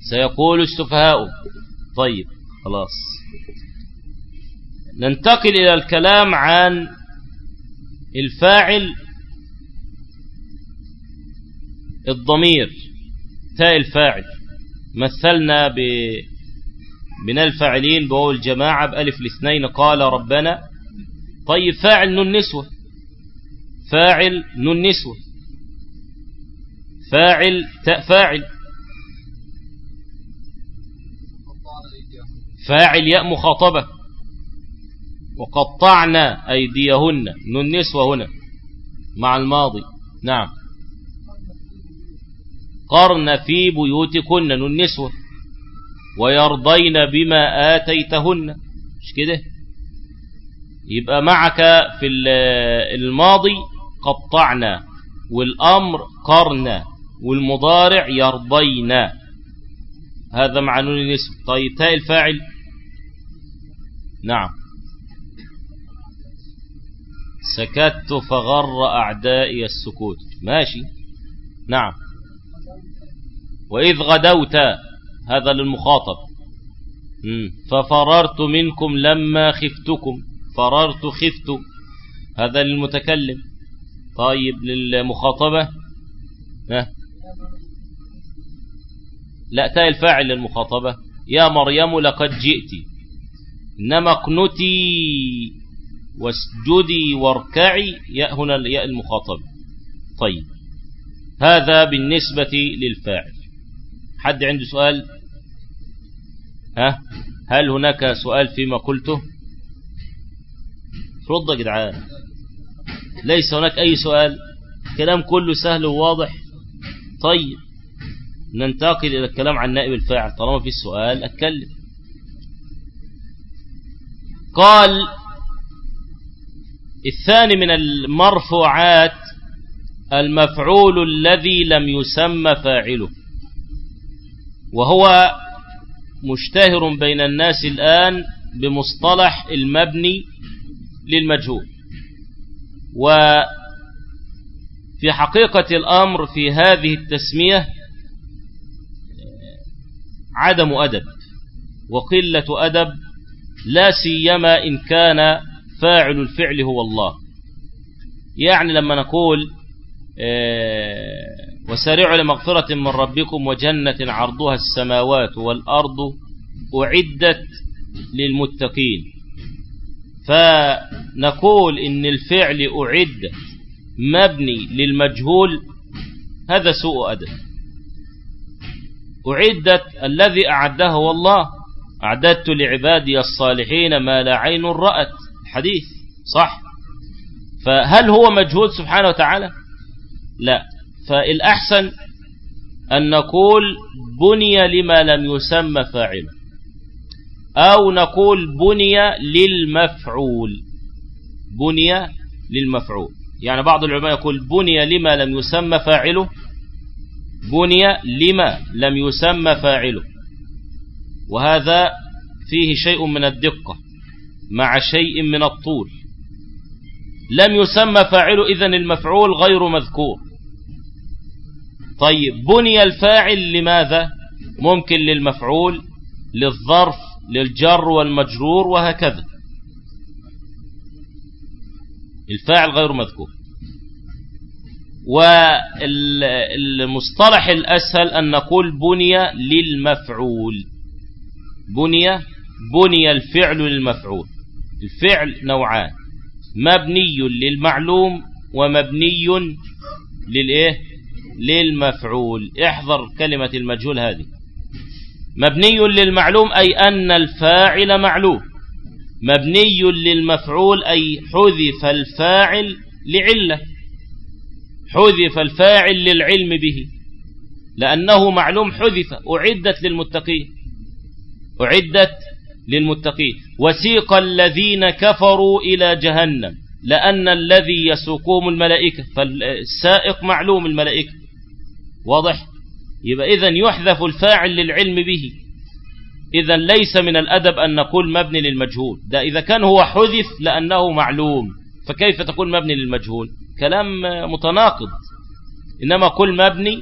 سيقول السفهاء. طيب خلاص. ننتقل إلى الكلام عن الفاعل الضمير تاء الفاعل. مثلنا ب من الفاعلين بهو الجماعة بألف الاثنين قال ربنا. طيب فاعل نون نسوة. فاعل نون نسوة. فاعل تاء فاعل. فاعل ياء مخاطبة. وقطعنا أيديهن. نون نسوة هنا. مع الماضي. نعم. قرن في بيوتكن. نون نسوة ويرضين بما آتيتهن. مش كده؟ يبقى معك في الماضي قطعنا والأمر قرنا والمضارع يرضينا هذا مع نون الاسم طيب تاء الفاعل. نعم. سكت فغر أعدائي السكوت. ماشي. نعم. وإذ غدوت هذا للمخاطب. ففررت منكم لما خفتكم. فررت خفت. هذا للمتكلم. طيب للمخاطبة. ها. لا تاء الفاعل للمخاطبة. يا مريم لقد جئت. إنما اقنتي واسجدي واركعي. يا هنا الياء المخاطبة طيب. هذا بالنسبة للفاعل. حد عنده سؤال؟ ها؟ هل هناك سؤال فيما قلته؟ رد يا جدعان. ليس هناك أي سؤال. كلام كله سهل وواضح. طيب. ننتقل إلى الكلام عن نائب الفاعل. طالما في السؤال أتكلم. قال الثاني من المرفوعات المفعول الذي لم يسمى فاعله. وهو مشتهر بين الناس الآن بمصطلح المبني للمجهول. وفي حقيقة الأمر في هذه التسمية عدم أدب وقلة أدب لا سيما إن كان فاعل الفعل هو الله. يعني لما نقول وسارعوا لمغفرة من ربكم وجنة عرضها السماوات والأرض أعدت للمتقين. فنقول إن الفعل أعد مبني للمجهول هذا سوء أدب. أعدت الذي أعده الله أعددت لعبادي الصالحين ما لا عين رأت. حديث صح. فهل هو مجهول سبحانه وتعالى؟ لا. فالأحسن أن نقول بني لما لم يسمى فاعله أو نقول بني للمفعول. بني للمفعول. يعني بعض العلماء يقول بني لما لم يسمى فاعله. بني لما لم يسمى فاعله. وهذا فيه شيء من الدقة مع شيء من الطول. لم يسمى فاعله إذن المفعول غير مذكور. طيب بني الفاعل لماذا؟ ممكن للمفعول للظرف للجر والمجرور وهكذا. الفاعل غير مذكور. والمصطلح الأسهل أن نقول بني للمفعول. بني بني الفعل للمفعول الفعل نوعان مبني للمعلوم ومبني للإيه؟ للمفعول. احذر كلمة المجهول هذه. مبني للمعلوم أي أن الفاعل معلوم. مبني للمفعول أي حذف الفاعل لعلة. حذف الفاعل للعلم به. لأنه معلوم حذف أعدت للمتقين. أعدت للمتقين. وسيق الذين كفروا إلى جهنم لأن الذي يسوقهم الملائكة فالسائق معلوم الملائكة. واضح؟ يبقى إذا يحذف الفاعل للعلم به. إذا ليس من الأدب أن نقول مبني للمجهول. ده إذا كان هو حذف لأنه معلوم فكيف تكون مبني للمجهول؟ كلام متناقض. إنما كل مبني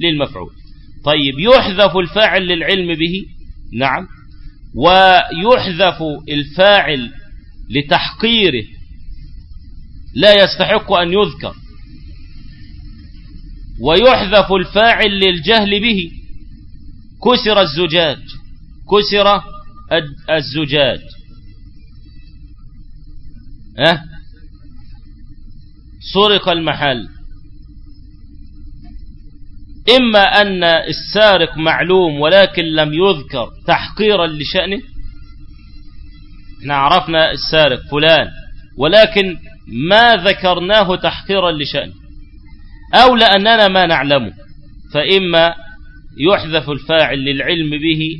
للمفعول. طيب يحذف الفاعل للعلم به نعم. ويحذف الفاعل لتحقيره. لا يستحق أن يذكر. ويحذف الفاعل للجهل به. كسر الزجاج. كسر الزجاج. أه؟ سرق المحل. إما أن السارق معلوم ولكن لم يذكر تحقيرا لشأنه؟ إحنا عرفنا السارق فلان ولكن ما ذكرناه تحقيرا لشأنه. أو لأننا ما نعلمه فإما يحذف الفاعل للعلم به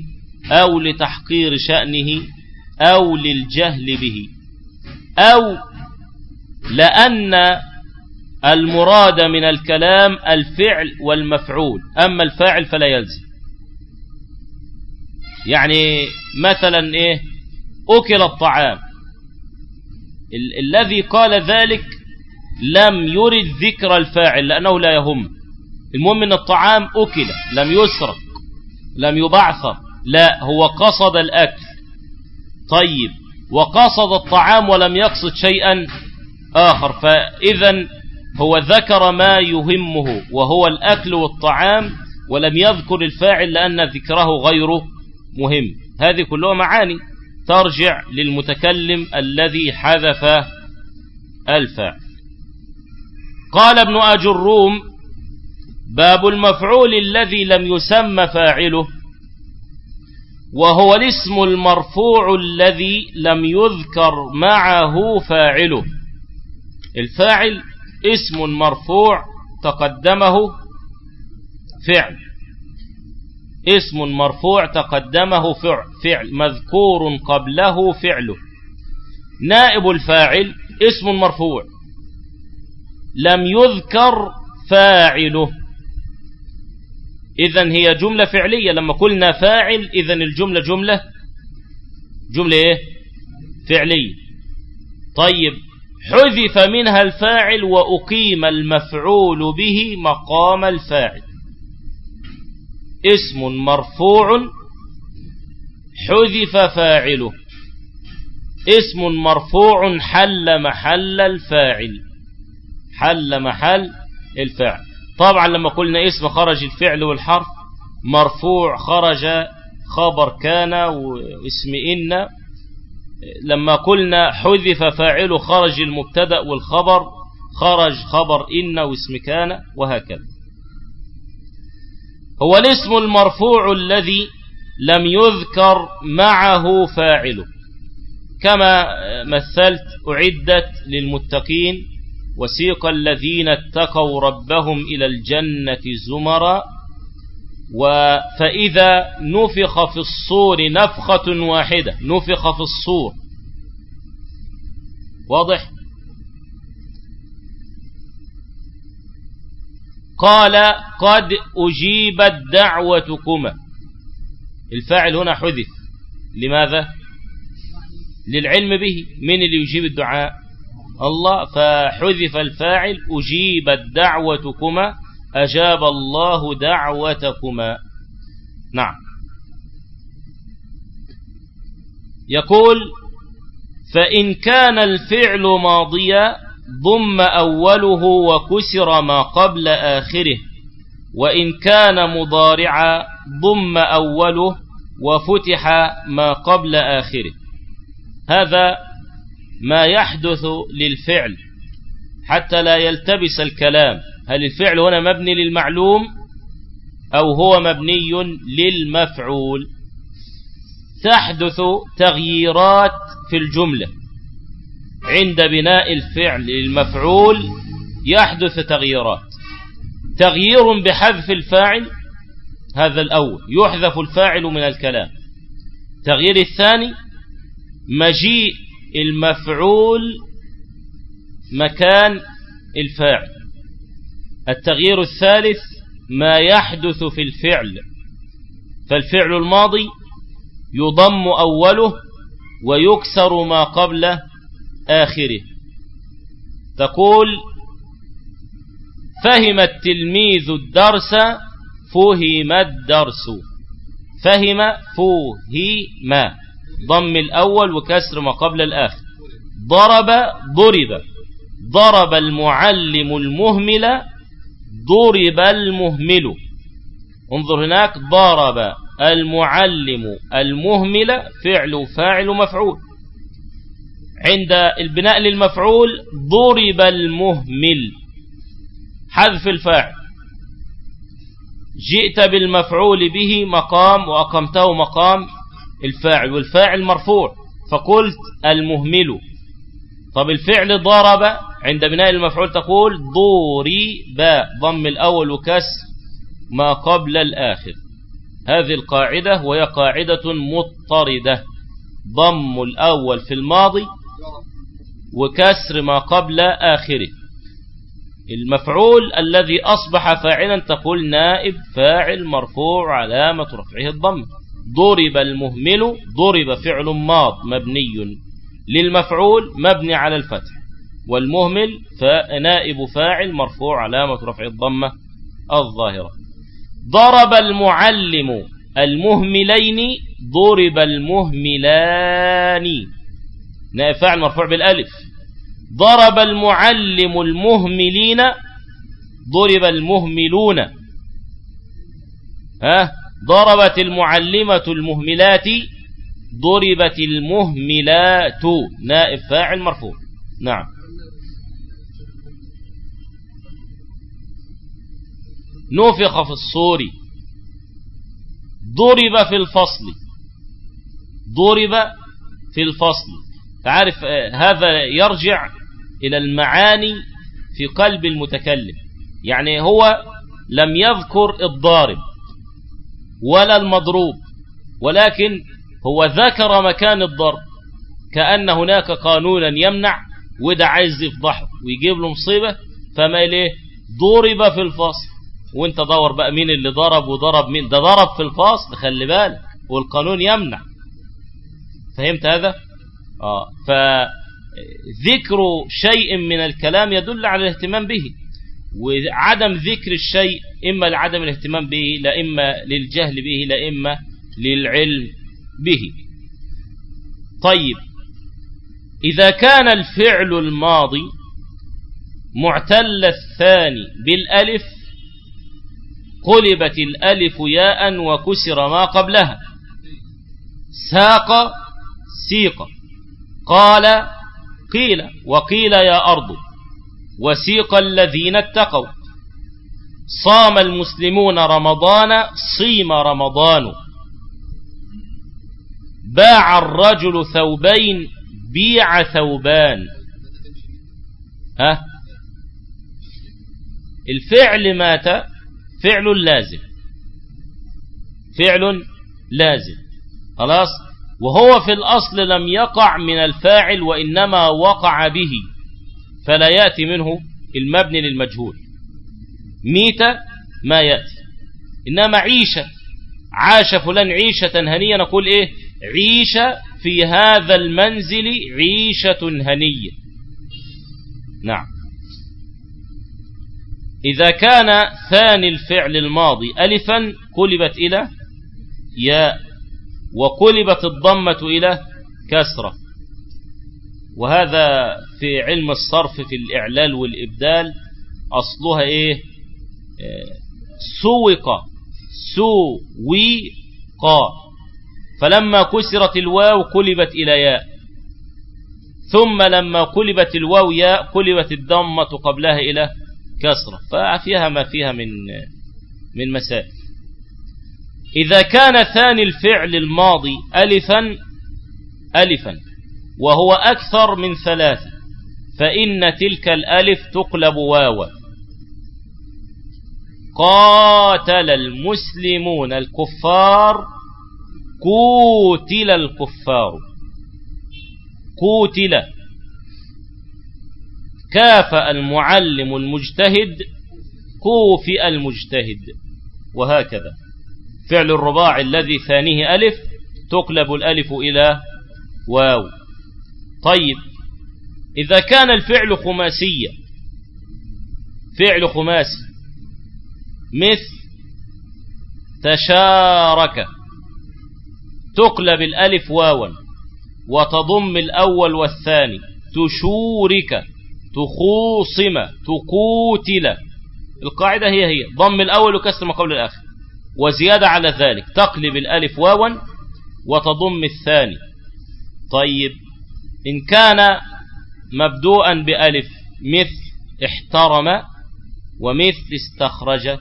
أو لتحقير شأنه أو للجهل به أو لأن المراد من الكلام الفعل والمفعول. أما الفاعل فلا يلزم. يعني مثلا إيه؟ أكل الطعام. ال الذي قال ذلك لم يرد ذكر الفاعل لأنه لا يهم. المهم أن الطعام أكل لم يسرق لم يبعثر لا هو قصد الأكل. طيب وقصد الطعام ولم يقصد شيئا آخر. فإذا هو ذكر ما يهمه وهو الأكل والطعام ولم يذكر الفاعل لأن ذكره غير مهم. هذه كلها معاني ترجع للمتكلم الذي حذف الفاعل قال ابن أجروم باب المفعول الذي لم يسمى فاعله وهو الاسم المرفوع الذي لم يذكر معه فاعله. الفاعل اسم مرفوع تقدمه فعل. اسم مرفوع تقدمه فعل مذكور قبله فعله. نائب الفاعل اسم مرفوع. لم يذكر فاعله. إذا هي جملة فعلية. لما قلنا فاعل إذا الجملة جملة جملة إيه؟ فعلية. طيب حذف منها الفاعل وأقيم المفعول به مقام الفاعل. اسم مرفوع حذف فاعله. اسم مرفوع حل محل الفاعل. حل محل الفاعل. طبعا لما قلنا اسم خرج الفعل والحرف مرفوع خرج خبر كان واسم إن لما قلنا حذف فاعل خرج المبتدأ والخبر خرج خبر إن واسم كان وهكذا. هو الاسم المرفوع الذي لم يذكر معه فاعله. كما مثلت أعدت للمتقين وسيق الذين اتقوا ربهم إلى الجنة زمرا فإذا نفخ في الصور نفخة واحدة. نفخ في الصور. واضح؟ قال قد أجيبت دعوتكما. الفاعل هنا حذف. لماذا؟ للعلم به. من اللي يجيب الدعاء؟ الله. فحذف الفاعل أجيبت دعوتكما. أجاب الله دعوتكما. نعم. يقول فإن كان الفعل ماضيا ضم أوله وكسر ما قبل آخره. وإن كان مضارعا ضم أوله وفتح ما قبل آخره. هذا ما يحدث للفعل. حتى لا يلتبس الكلام. هل الفعل هنا مبني للمعلوم أو هو مبني للمفعول؟ تحدث تغييرات في الجملة. عند بناء الفعل للمفعول يحدث تغييرات. تغيير بحذف الفاعل هذا الأول. يحذف الفاعل من الكلام. تغيير الثاني مجيء المفعول مكان الفاعل. التغيير الثالث ما يحدث في الفعل. فالفعل الماضي يضم أوله ويكسر ما قبل آخره. تقول فهم التلميذ الدرس فهم الدرس. فهم فهم. ضم الأول وكسر ما قبل الآخر. ضرب ضرب. ضرب المعلم المهمل ضرب المهمل. انظر هناك ضرب المعلم المهمل فعل فاعل مفعول. عند البناء للمفعول ضرب المهمل حذف الفاعل. جئت بالمفعول به مقام وأقمته مقام الفاعل والفاعل مرفوع فقلت المهمل. طب الفعل ضرب عند بناء المفعول تقول ضرب ضم الأول وكسر ما قبل الآخر. هذه القاعدة وهي قاعدة مضطردة. ضم الأول في الماضي وكسر ما قبل آخره. المفعول الذي أصبح فاعلا تقول نائب فاعل مرفوع علامة رفعه الضم. ضرب المهمل ضرب فعل ماض مبني للمفعول مبني على الفتح. والمهمل نائب فاعل مرفوع علامة رفع الضمة الظاهرة. ضرب المعلم المهملين ضرب المهملان. نائب فاعل مرفوع بالألف. ضرب المعلم المهملين ضرب المهملون. ها؟ ضربت المعلمة المهملات ضربت المهملات. نائب فاعل مرفوع. نعم. نفخ في الصور. ضرب في الفصل. ضرب في الفصل. تعرف آه، هذا يرجع إلى المعاني في قلب المتكلم. يعني هو لم يذكر الضارب ولا المضروب ولكن هو ذكر مكان الضرب. كأن هناك قانونا يمنع وده عايز يفضحه ويجيب له مصيبة فما إليه؟ ضرب في الفصل. وانت دور بقى مين اللي ضرب وضرب مين؟ ده ضرب في الفصل خلي بالك. والقانون يمنع. فهمت هذا؟ آه. فذكر شيء من الكلام يدل على الاهتمام به. وعدم ذكر الشيء إما لعدم الاهتمام به لا إما للجهل به لا إما للعلم به. طيب. إذا كان الفعل الماضي معتل الثاني بالألف قلبت الألف ياء وكسر ما قبلها. ساق سيق. قال قيل وقيل يا أرض. وسيق الذين اتقوا. صام المسلمون رمضان صيم رمضان. باع الرجل ثوبين بيع ثوبان. ها؟ الفعل مات فعل لازم. فعل لازم. خلاص؟ وهو في الأصل لم يقع من الفاعل وإنما وقع به. فلا يأتي منه المبني للمجهول. ميت ما يأتي. إنما عيشة عاش فلان عيشة هنية نقول إيه؟ عيش في هذا المنزل عيشة هنية. نعم. إذا كان ثاني الفعل الماضي ألفا قلبت إلى ياء وقلبت الضمة إلى كسرة. وهذا في علم الصرف في الإعلال والإبدال أصلها إيه؟ سوق سويقا فلما كسرت الواو قلبت إلى ياء. ثم لما قلبت الواو ياء قلبت الضمة قبلها إلى كسرة ففيها ما فيها من من مسائل. إذا كان ثاني الفعل الماضي ألفا ألفا وهو أكثر من ثلاثة فإن تلك الألف تقلب واوا قاتل المسلمون الكفار قوتل الكفار. قوتل. كافأ المعلم المجتهد كوفئ المجتهد وهكذا. فعل الرباع الذي ثانية ألف تقلب الألف إلى واو. طيب إذا كان الفعل خماسيا فعل خماسي مثل تشارك تقلب الألف واوا وتضم الأول والثاني تشورك. تخوصم تقوتل. القاعدة هي هي. ضم الأول وكسر ما قبل الآخر. وزيادة على ذلك تقلب الألف واوا وتضم الثاني. طيب إن كان مبدوءا بألف مثل احترم ومثل استخرج.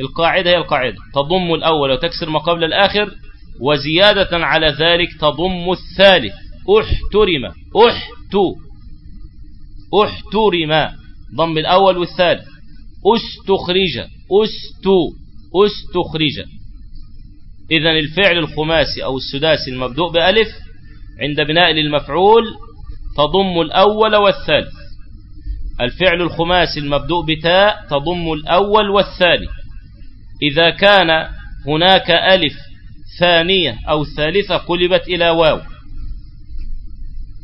القاعدة هي القاعدة. تضم الأول وتكسر ما قبل الآخر. وزيادة على ذلك تضم الثالث. احترم احتو. احترم. ضم الأول والثالث استخرج. استو استخرج. إذا الفعل الخماسي أو السداسي المبدوء بألف عند بناء للمفعول تضم الأول والثالث الفعل الخماسي المبدوء بتاء تضم الأول والثاني. إذا كان هناك ألف ثانية أو ثالثة قلبت إلى واو.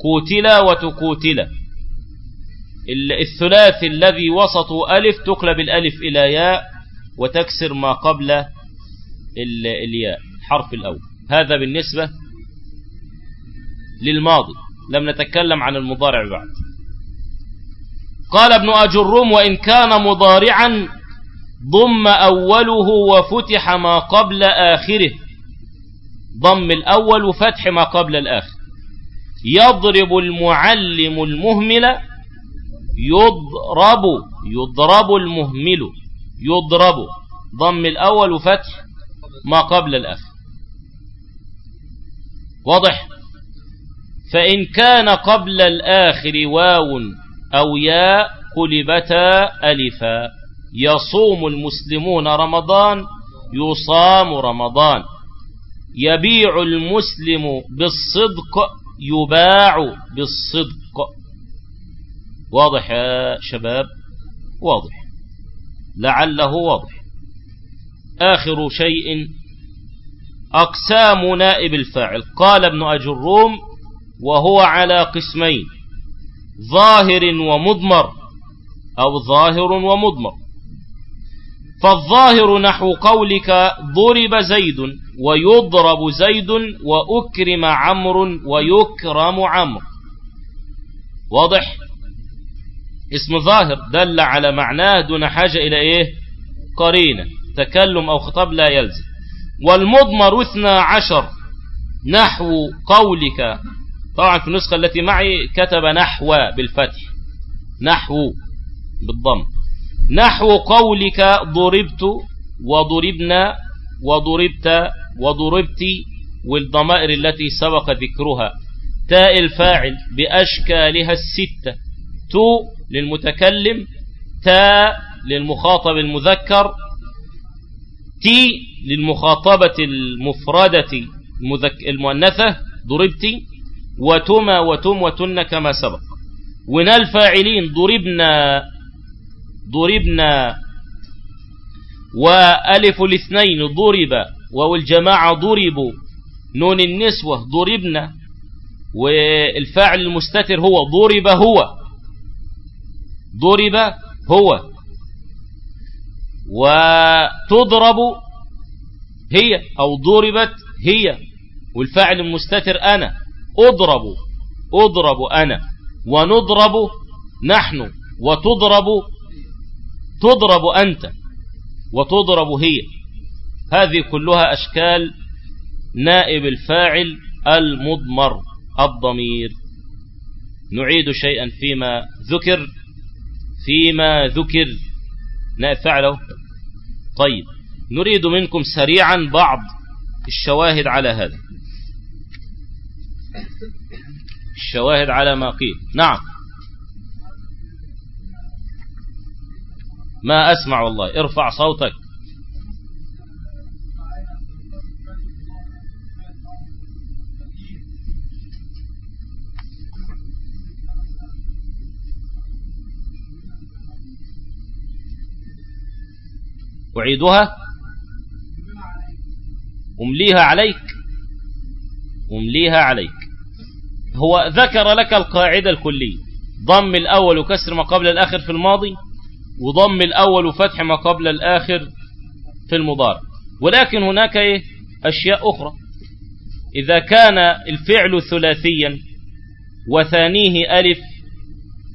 كوتلا وتكوتلا الثلاثي الذي وسطه ألف تقلب الألف إلى ياء وتكسر ما قبل الياء حرف الأول. هذا بالنسبة للماضي. لم نتكلم عن المضارع بعد. قال ابن أجرم وإن كان مضارعا ضم أوله وفتح ما قبل آخره. ضم الأول وفتح ما قبل الآخر. يضرب المعلم المهمل يضرب يضرب المهمل. يضرب. ضم الأول وفتح. ما قبل الآخر واضح؟ فإن كان قبل الآخر واو أو ياء قلبتا ألفا. يصوم المسلمون رمضان يصام رمضان. يبيع المسلم بالصدق يباع بالصدق. واضح يا شباب؟ واضح. لعله واضح. آخر شيء أقسام نائب الفاعل. قال ابن أجروم وهو على قسمين ظاهر ومضمر أو ظاهر ومضمر. فالظاهر نحو قولك ضرب زيد ويضرب زيد وأكرم عمرو ويكرم عمرو. واضح؟ اسم ظاهر دل على معناه دون حاجة إلى إيه؟ قرينة تكلم أو خطاب لا يلزم. والمضمر اثنى عشر نحو قولك. طبعا في النسخة التي معي كتب نحو بالفتح نحو بالضم. نحو قولك ضربت وضربنا وضربت وضربت والضمائر التي سبق ذكرها. تاء الفاعل بأشكالها الستة. تو للمتكلم تاء للمخاطب المذكر تي للمخاطبة المفردة المؤنثة ضربتي وتما وتم وتن كما سبق. ونا الفاعلين ضربنا ضربنا وألف الاثنين ضرب والجماعة ضربوا نون النسوة ضربنا والفاعل المستتر هو ضرب هو. ضرب هو. وتضرب هي أو ضربت هي. والفاعل المستتر أنا. أضرب أضرب أنا. ونضرب نحن. وتضرب تضرب أنت. وتضرب هي. هذه كلها أشكال نائب الفاعل المضمر الضمير. نعيد شيئا فيما ذكر. فيما ذكر. نائب فعله طيب نريد منكم سريعا بعض الشواهد على هذا. الشواهد على ما قيل. نعم. ما أسمع والله. ارفع صوتك. أعيدها. أمليها عليك. أمليها عليك. هو ذكر لك القاعدة الكلية. ضم الأول وكسر ما قبل الآخر في الماضي وضم الأول وفتح ما قبل الآخر في المضارع. ولكن هناك إيه؟ أشياء أخرى. إذا كان الفعل ثلاثيا وثانيه ألف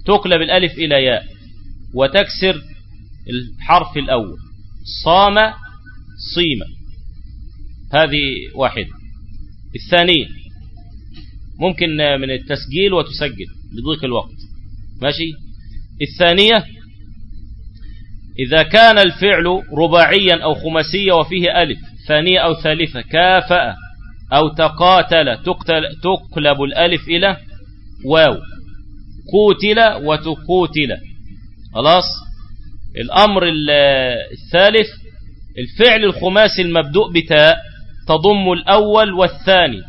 تقلب الألف إلى ياء وتكسر الحرف الأول. صام صيم هذه واحدة. الثانية ممكن من التسجيل وتسجل لضيق الوقت. ماشي؟ الثانية إذا كان الفعل رباعيا أو خماسيا وفيه ألف ثانية أو ثالثة كافأ أو تقاتل تقتل تقلب الألف إلى واو. قوتل وتقوتل خلاص؟ الأمر الثالث الفعل الخماسي المبدوء بتاء تضم الأول والثاني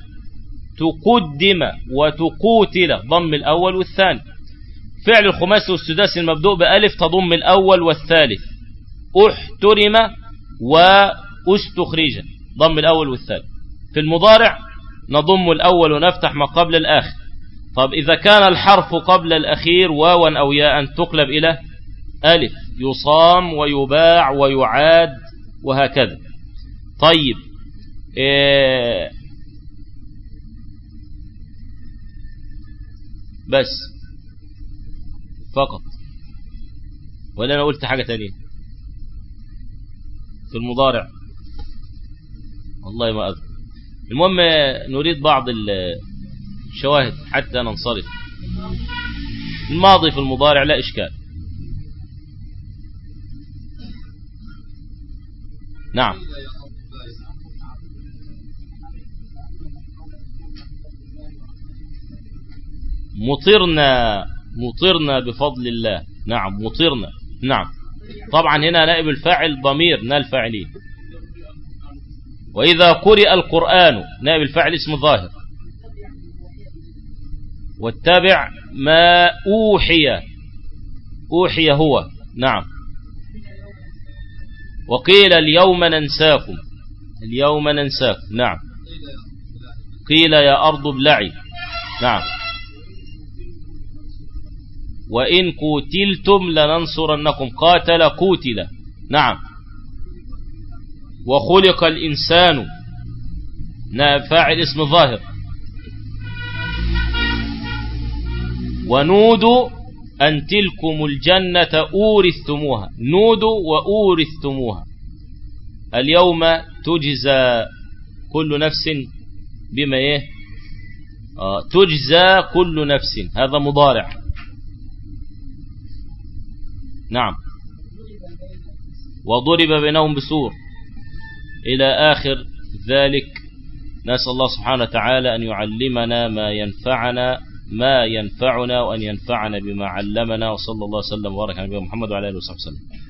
تقدم وتقوتل ضم الأول والثاني. فعل الخماسي والسداسي المبدوء بألف تضم الأول والثالث. أحترم وأستخرج ضم الأول والثالث في المضارع نضم الأول ونفتح ما قبل الآخر. طب إذا كان الحرف قبل الأخير واوا أو ياء تقلب إلى ألف. يصام ويباع ويعاد وهكذا. طيب إيه بس فقط. ولا أنا قلت حاجة تانية؟ في المضارع. والله ما أذكر. المهم نريد بعض الشواهد حتى ننصرف. الماضي في المضارع لا إشكال. نعم. مطرنا مطرنا بفضل الله. نعم مطرنا. نعم. طبعا هنا نائب الفاعل ضمير نال فاعلين. وإذا قرئ القرآن نائب الفاعل اسم ظاهر. واتبع ما أوحي أوحي هو. نعم. وقيل اليوم ننساكم. اليوم ننساكم. نعم. قيل يا أرض ابلعي. نعم. وإن قتلتم لننصرنكم. قاتل قتل. نعم. وخلق الإنسان. فاعل اسم ظاهر. ونودوا أن تلكم الجنة أورثتموها. نودوا وأورثتموها. اليوم تجزى كل نفس بما إيه؟ آه تجزى كل نفس. هذا مضارع. نعم. وضرب بينهم بسور. إلى آخر ذلك. نسأل الله سبحانه وتعالى أن يعلمنا ما ينفعنا ما ينفعنا وأن ينفعنا بما علمنا وصلى الله وسلم وبارك على نبينا محمد وعلى آله وصحبه وسلم.